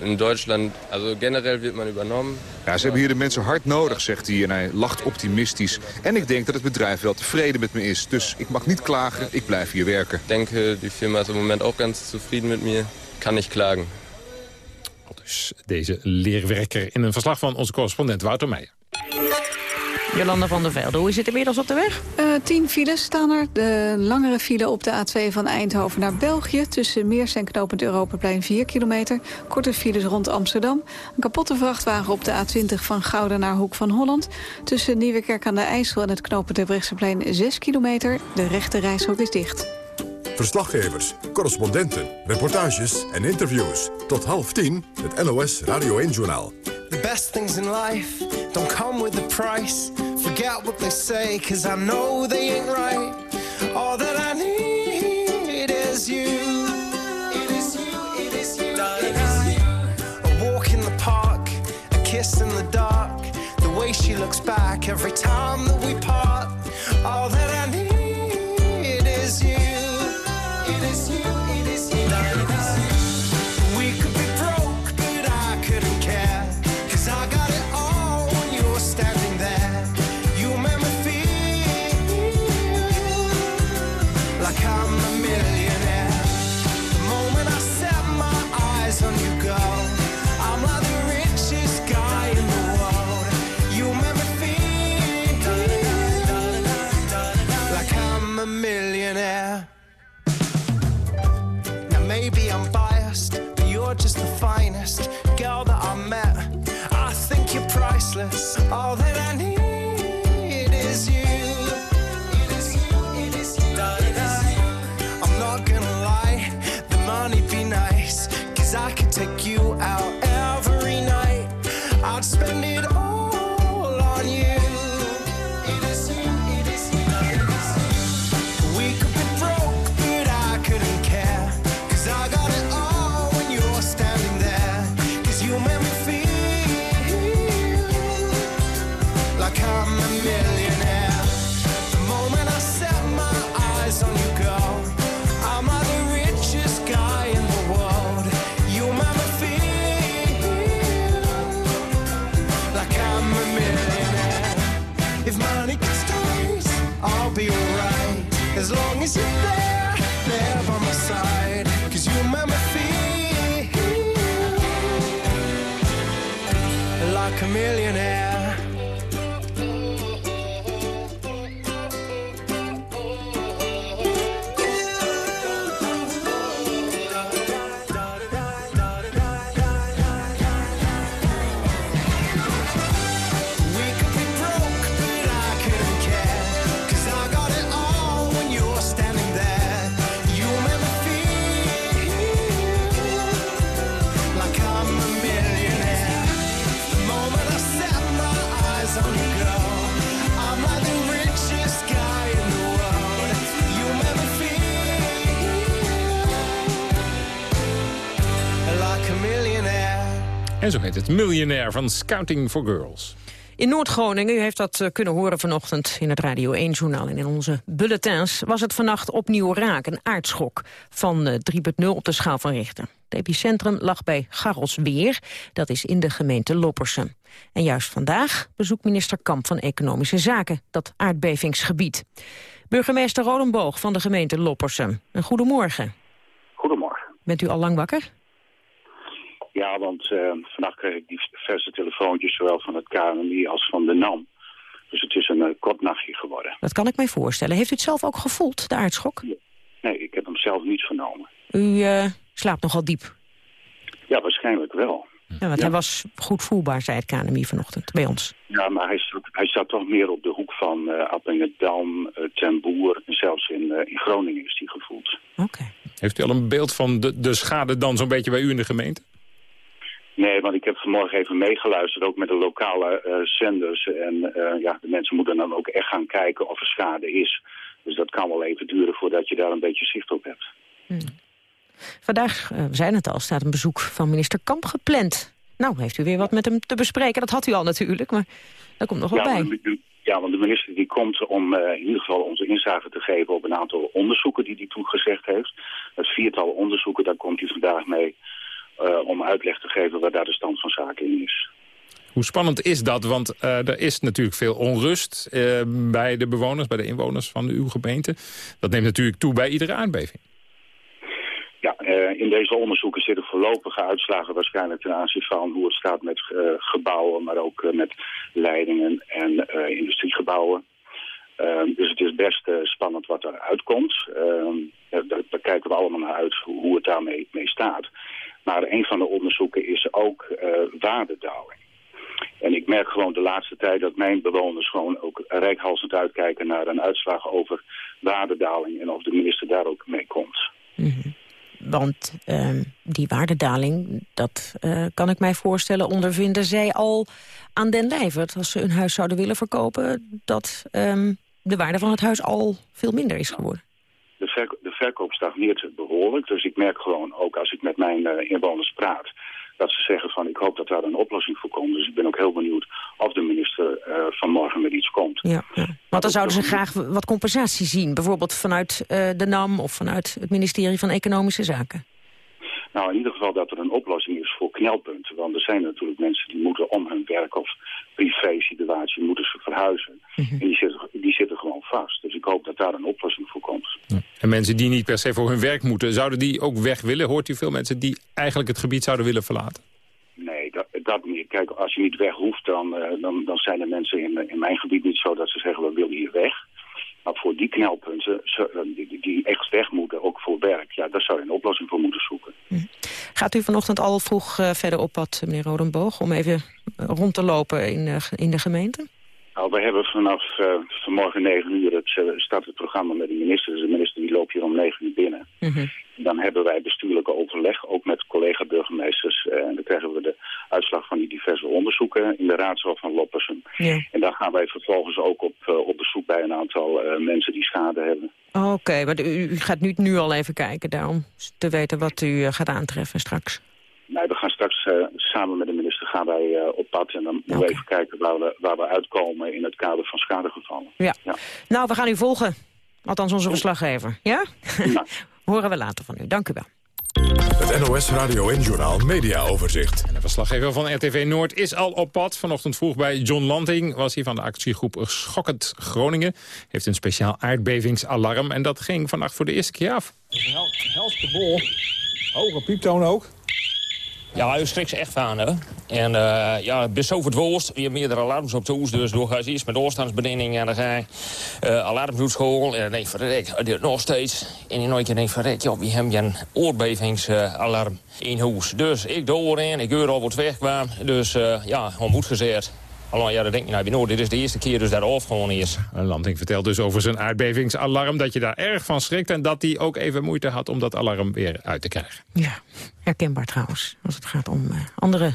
Speaker 42: in Duitsland, also generell wird man übernommen.
Speaker 43: Ja, ze hebben hier de mensen hard nodig, zegt hij. En hij lacht optimistisch. En ik denk dat het bedrijf wel tevreden met me is. Dus ik mag niet klagen, ik blijf hier werken.
Speaker 42: Ik denk, die firma is op het moment ook ganz tevreden met me. Kan niet klagen.
Speaker 3: Dus deze leerwerker in een verslag van onze correspondent Wouter Meijer.
Speaker 2: Jolanda van der Velde, hoe is het inmiddels op de weg?
Speaker 8: Uh, tien files staan er. De langere file op de A2 van Eindhoven naar België... tussen Meers en Knopend Europaplein 4 kilometer. Korte files rond Amsterdam. Een kapotte vrachtwagen op de A20 van Gouden naar Hoek van Holland. Tussen Nieuwekerk aan de IJssel en het Knopend Terbrechtseplein 6 kilometer. De rechte reishok is dicht.
Speaker 1: Verslaggevers, correspondenten, reportages en interviews. Tot half tien, het NOS Radio 1-journaal.
Speaker 46: Best things in life don't come with a price. Forget what they say, cause I know they ain't right. All that I need is you. It is you, it is you, it is you. A walk in the park, a kiss in the dark. The way she looks back every time that we part. All that I maybe I'm biased, but you're just the finest girl that I met. I think you're priceless. All that I need
Speaker 3: En zo heet het Miljonair van Scouting for Girls.
Speaker 2: In Noord-Groningen, u heeft dat eh, kunnen horen vanochtend in het Radio 1-journaal en in onze bulletins, was het vannacht opnieuw raak, een aardschok van eh, 3,0 op de schaal van Richter. Het epicentrum lag bij Garrelsweer, dat is in de gemeente Loppersum. En juist vandaag bezoekt minister Kamp van Economische Zaken dat aardbevingsgebied. Burgemeester Rodenboog van de gemeente Loppersum, een goedemorgen.
Speaker 47: Goedemorgen.
Speaker 2: Bent u al lang wakker?
Speaker 47: Ja, want eh, vannacht kreeg ik diverse telefoontjes, zowel van het KNMI als van de NAM. Dus het is een eh, kort nachtje geworden.
Speaker 2: Dat kan ik mij voorstellen. Heeft u het zelf ook gevoeld, de aardschok?
Speaker 47: Nee, ik heb hem zelf niet vernomen.
Speaker 2: U eh, slaapt nogal diep.
Speaker 47: Ja, waarschijnlijk wel.
Speaker 2: Ja, want hij was goed voelbaar, zei het KNMI vanochtend bij ons.
Speaker 47: Ja, maar hij staat, hij staat toch meer op de hoek van eh Appingedam, eh, Ten Boer. En zelfs in, eh, in Groningen is die gevoeld.
Speaker 3: Heeft u al een beeld van de, de schade dan zo'n beetje bij u in de gemeente?
Speaker 47: Nee, want ik heb vanmorgen even meegeluisterd, ook met de lokale eh, zenders. En eh, ja, de mensen moeten dan ook echt gaan kijken of er schade is. Dus dat kan wel even duren voordat je daar een beetje zicht op hebt.
Speaker 2: Vandaag, eh, we zijn het al, staat een bezoek van minister Kamp gepland. Nou, heeft u weer wat met hem te bespreken. Dat had u al natuurlijk, maar daar komt nog wel
Speaker 47: ja,
Speaker 2: bij.
Speaker 47: ja, want de minister die komt om in ieder geval onze inzage te geven op een aantal onderzoeken die hij toegezegd heeft. Het viertal onderzoeken, daar komt hij vandaag mee om uitleg te geven waar daar de stand van zaken in is.
Speaker 3: Hoe spannend is dat? Want eh, er is natuurlijk veel onrust eh, bij de bewoners, bij de inwoners van uw gemeente. Dat neemt natuurlijk toe bij iedere aardbeving.
Speaker 47: Ja, eh, in deze onderzoeken zitten voorlopige uitslagen waarschijnlijk ten aanzien van hoe het staat met eh, gebouwen, maar ook eh, met leidingen en eh, industriegebouwen. Ehm, dus het is best eh, spannend wat eruit komt. Ehm, daar, kijken we allemaal naar uit hoe, hoe het daarmee mee staat. Maar een van de onderzoeken is ook eh, waardedaling. En ik merk gewoon de laatste tijd dat mijn bewoners gewoon ook rijkhalsend uitkijken naar een uitslag over waardedaling en of de minister daar ook mee komt.
Speaker 2: Want ehm, die waardedaling, dat eh, kan ik mij voorstellen, ondervinden zij al aan den lijve. Dat Als ze hun huis zouden willen verkopen, dat ehm, de waarde van het huis al veel minder is geworden.
Speaker 47: De, verko- de verkoop stagneert behoorlijk. Dus ik merk gewoon ook als ik met mijn eh, inwoners praat... dat ze zeggen van ik hoop dat daar een oplossing voor komt. Dus ik ben ook heel benieuwd of de minister eh, vanmorgen met iets komt.
Speaker 2: Ja, ja. Want dan zouden ze graag wat compensatie zien. Bijvoorbeeld vanuit eh, de NAM of vanuit het ministerie van Economische Zaken.
Speaker 47: Nou, in ieder geval dat er een knelpunten. Want er zijn natuurlijk mensen die moeten om hun werk of privé-situatie moeten ze verhuizen. En die zitten, die zitten gewoon vast. Dus ik hoop dat daar een oplossing voor komt.
Speaker 3: En mensen die niet per se voor hun werk moeten, zouden die ook weg willen? Hoort u veel mensen die eigenlijk het gebied zouden willen verlaten?
Speaker 47: Nee, dat, dat niet. Kijk, als je niet weg hoeft, dan, eh, dan, dan zijn de mensen in, in mijn gebied niet zo dat ze zeggen we willen hier weg. Maar voor die knelpunten, die, die echt weg moeten, ook voor werk... ja, daar zou je een oplossing voor moeten zoeken.
Speaker 2: Gaat u vanochtend al vroeg verder op pad, meneer Rodenboog... om even rond te lopen in, in de gemeente?
Speaker 47: Nou, we hebben vanaf uh, vanmorgen 9 uur het, uh, start het programma met de minister. Dus de minister die loopt hier om 9 uur binnen.
Speaker 2: Mhm.
Speaker 47: Dan hebben wij bestuurlijke overleg, ook met collega-burgemeesters. Uh, en dan krijgen we de uitslag van die diverse onderzoeken in de raadsel van Loppersum.
Speaker 2: Ja.
Speaker 47: En dan gaan wij vervolgens ook op, op bezoek bij een aantal mensen die schade hebben.
Speaker 2: Oké, maar u, u, gaat nu, nu al even kijken daarom te weten wat u gaat aantreffen straks.
Speaker 47: Nee, we gaan straks uh, samen met de minister gaan wij uh, op pad. En dan moeten we even kijken waar we, waar we uitkomen in het kader van schadegevallen.
Speaker 2: Ja. ja. Nou, we gaan u volgen. Althans onze verslaggever. Ja?
Speaker 47: Nou.
Speaker 2: Horen we later van u. Dank u wel.
Speaker 1: Het NOS Radio en Journal Media Overzicht.
Speaker 3: En de verslaggever van RTV Noord is al op pad. Vanochtend vroeg bij John Lanting was hij van de actiegroep Schokkend Groningen. Heeft een speciaal aardbevingsalarm en dat ging vannacht voor de eerste keer af.
Speaker 48: Helste bol. Hoge pieptoon ook.
Speaker 49: Ja, u schrikt echt van, hè. En uh, ja, bis over het woord. Je hebt meerdere alarms op de hoes, dus door ga je eerst met doorstandsbediening en dan ga je uh, alarms op school. En dan denk verrek, nog steeds. En in nooit keer denk verrek, ja, wie hebben je een oorbevingssalarm in huis. Dus ik door en ik hoor al wat wegkwam. Dus uh, ja, moed gezet. Alleen ja, dan denk je, nou, Noord, dit is de eerste keer dus daar gewoon is.
Speaker 3: Landing vertelt dus over zijn aardbevingsalarm... dat je daar erg van schrikt en dat hij ook even moeite had... om dat alarm weer uit te krijgen.
Speaker 2: Ja, herkenbaar trouwens, als het gaat om uh, andere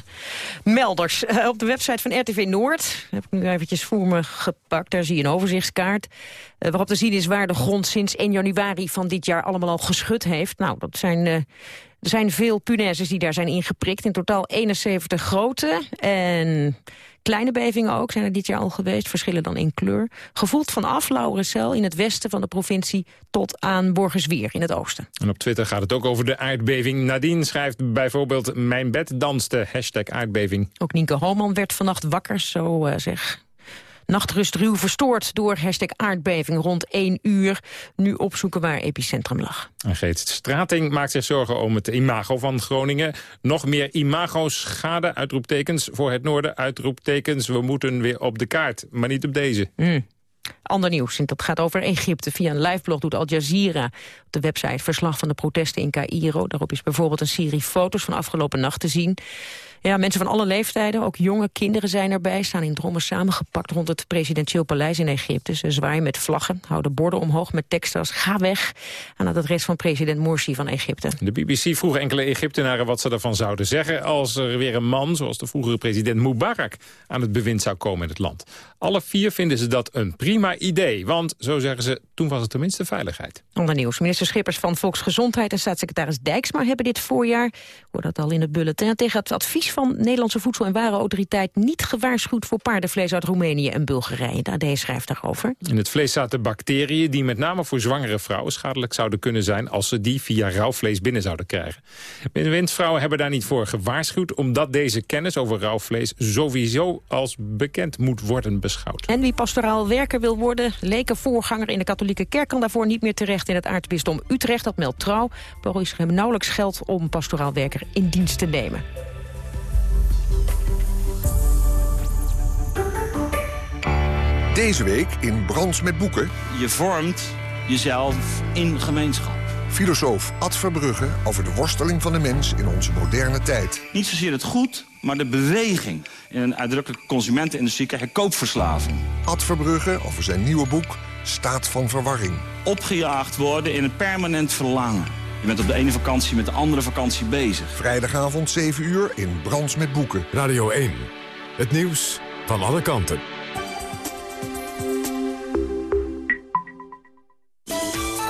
Speaker 2: melders. Uh, op de website van RTV Noord heb ik nu eventjes voor me gepakt. Daar zie je een overzichtskaart uh, waarop te zien is waar de grond sinds 1 januari van dit jaar allemaal al geschud heeft. Nou, dat zijn... Er zijn veel punaises die daar zijn ingeprikt. In totaal 71 grote en kleine bevingen ook zijn er dit jaar al geweest. Verschillen dan in kleur. Gevoeld vanaf Lauwerscel in het westen van de provincie... tot aan Borgerswier in het oosten.
Speaker 3: En op Twitter gaat het ook over de aardbeving. Nadine schrijft bijvoorbeeld... Mijn bed danste, hashtag aardbeving.
Speaker 2: Ook Nienke Holman werd vannacht wakker, zo uh, zeg... Nachtrust ruw verstoord door hashtag aardbeving rond 1 uur. Nu opzoeken waar epicentrum lag.
Speaker 3: En Geet Strating maakt zich zorgen om het imago van Groningen. Nog meer imago-schade, uitroeptekens voor het noorden. Uitroeptekens, we moeten weer op de kaart, maar niet op deze.
Speaker 2: Mm. Ander nieuws, dat gaat over Egypte. Via een liveblog doet Al Jazeera op de website verslag van de protesten in Cairo. Daarop is bijvoorbeeld een serie foto's van afgelopen nacht te zien. Ja, mensen van alle leeftijden, ook jonge kinderen zijn erbij... staan in drommen samengepakt rond het presidentieel paleis in Egypte. Ze zwaaien met vlaggen, houden borden omhoog met teksten als ga weg... aan het adres van president Morsi van Egypte.
Speaker 3: De BBC vroeg enkele Egyptenaren wat ze ervan zouden zeggen... als er weer een man, zoals de vroegere president Mubarak... aan het bewind zou komen in het land. Alle vier vinden ze dat een prima idee, want, zo zeggen ze... toen was het tenminste veiligheid.
Speaker 2: Ander nieuws. Minister Schippers van Volksgezondheid en staatssecretaris Dijksma... hebben dit voorjaar, hoor dat al in het bulletin... tegen het advies van Nederlandse Voedsel- en Warenautoriteit... niet gewaarschuwd voor paardenvlees uit Roemenië en Bulgarije. De AD schrijft daarover.
Speaker 3: In het vlees zaten bacteriën die met name voor zwangere vrouwen... schadelijk zouden kunnen zijn als ze die via rauw vlees binnen zouden krijgen. Windvrouwen hebben daar niet voor gewaarschuwd... omdat deze kennis over rauw vlees sowieso als bekend moet worden beschouwd.
Speaker 2: En wie pastoraal werker wil worden, leken voorganger in de katholieke kerk... kan daarvoor niet meer terecht in het aartsbisdom Utrecht. Dat meldt trouw. Boris hebben nauwelijks geld om pastoraal werker in dienst te nemen.
Speaker 50: Deze week in Brands met Boeken...
Speaker 51: Je vormt jezelf in gemeenschap.
Speaker 50: Filosoof Ad Verbrugge over de worsteling van de mens in onze moderne tijd.
Speaker 51: Niet zozeer het goed, maar de beweging. In een uitdrukkelijke consumentenindustrie krijg je koopverslaving.
Speaker 50: Ad Verbrugge over zijn nieuwe boek Staat van Verwarring.
Speaker 51: Opgejaagd worden in een permanent verlangen. Je bent op de ene vakantie met de andere vakantie bezig.
Speaker 50: Vrijdagavond 7 uur in Brands met Boeken.
Speaker 1: Radio 1. Het nieuws van alle kanten.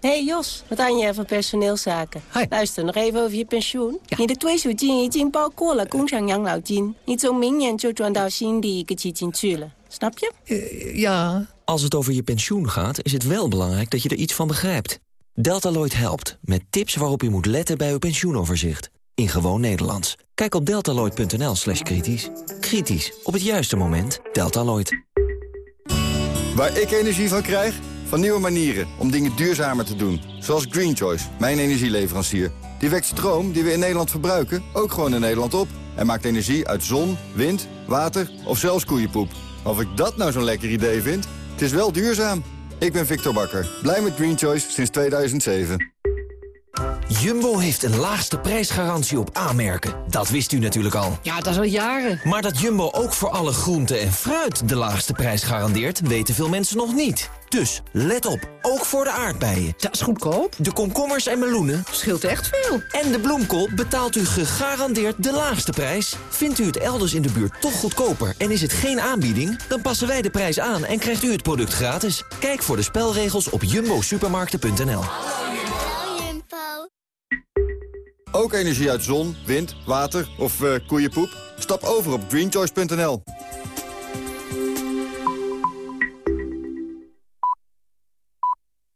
Speaker 52: hey Jos, wat aan je van personeelszaken. Luister nog even over je pensioen. Ja. Je de pensioen is in Balkola, Kongsang Yang Jin. Niet zo min zo die ik het Snap je?
Speaker 53: Eh, ja. Als het over je pensioen gaat, is het wel belangrijk dat je er iets van begrijpt. Deltaloid helpt met tips waarop je moet letten bij uw pensioenoverzicht. In gewoon Nederlands. Kijk op deltaloid.nl slash kritisch. Kritisch. Op het juiste moment. Deltaloid.
Speaker 54: Waar ik energie van krijg? Van nieuwe manieren om dingen duurzamer te doen. Zoals Green Choice, mijn energieleverancier. Die wekt stroom die we in Nederland verbruiken, ook gewoon in Nederland op. En maakt energie uit zon, wind, water of zelfs koeienpoep. Of ik dat nou zo'n lekker idee vind? Het is wel duurzaam. Ik ben Victor Bakker, blij met Green Choice sinds 2007.
Speaker 55: Jumbo heeft een laagste prijsgarantie op aanmerken. Dat wist u natuurlijk al.
Speaker 56: Ja, dat is al jaren.
Speaker 55: Maar dat Jumbo ook voor alle groenten en fruit de laagste prijs garandeert... weten veel mensen nog niet. Dus let op, ook voor de aardbeien.
Speaker 56: Dat is goedkoop.
Speaker 55: De komkommers en meloenen.
Speaker 56: Scheelt echt veel.
Speaker 55: En de bloemkool betaalt u gegarandeerd de laagste prijs. Vindt u het elders in de buurt toch goedkoper en is het geen aanbieding... dan passen wij de prijs aan en krijgt u het product gratis. Kijk voor de spelregels op jumbosupermarkten.nl.
Speaker 54: Ook energie uit zon, wind, water of uh, koeienpoep? Stap over op greenchoice.nl.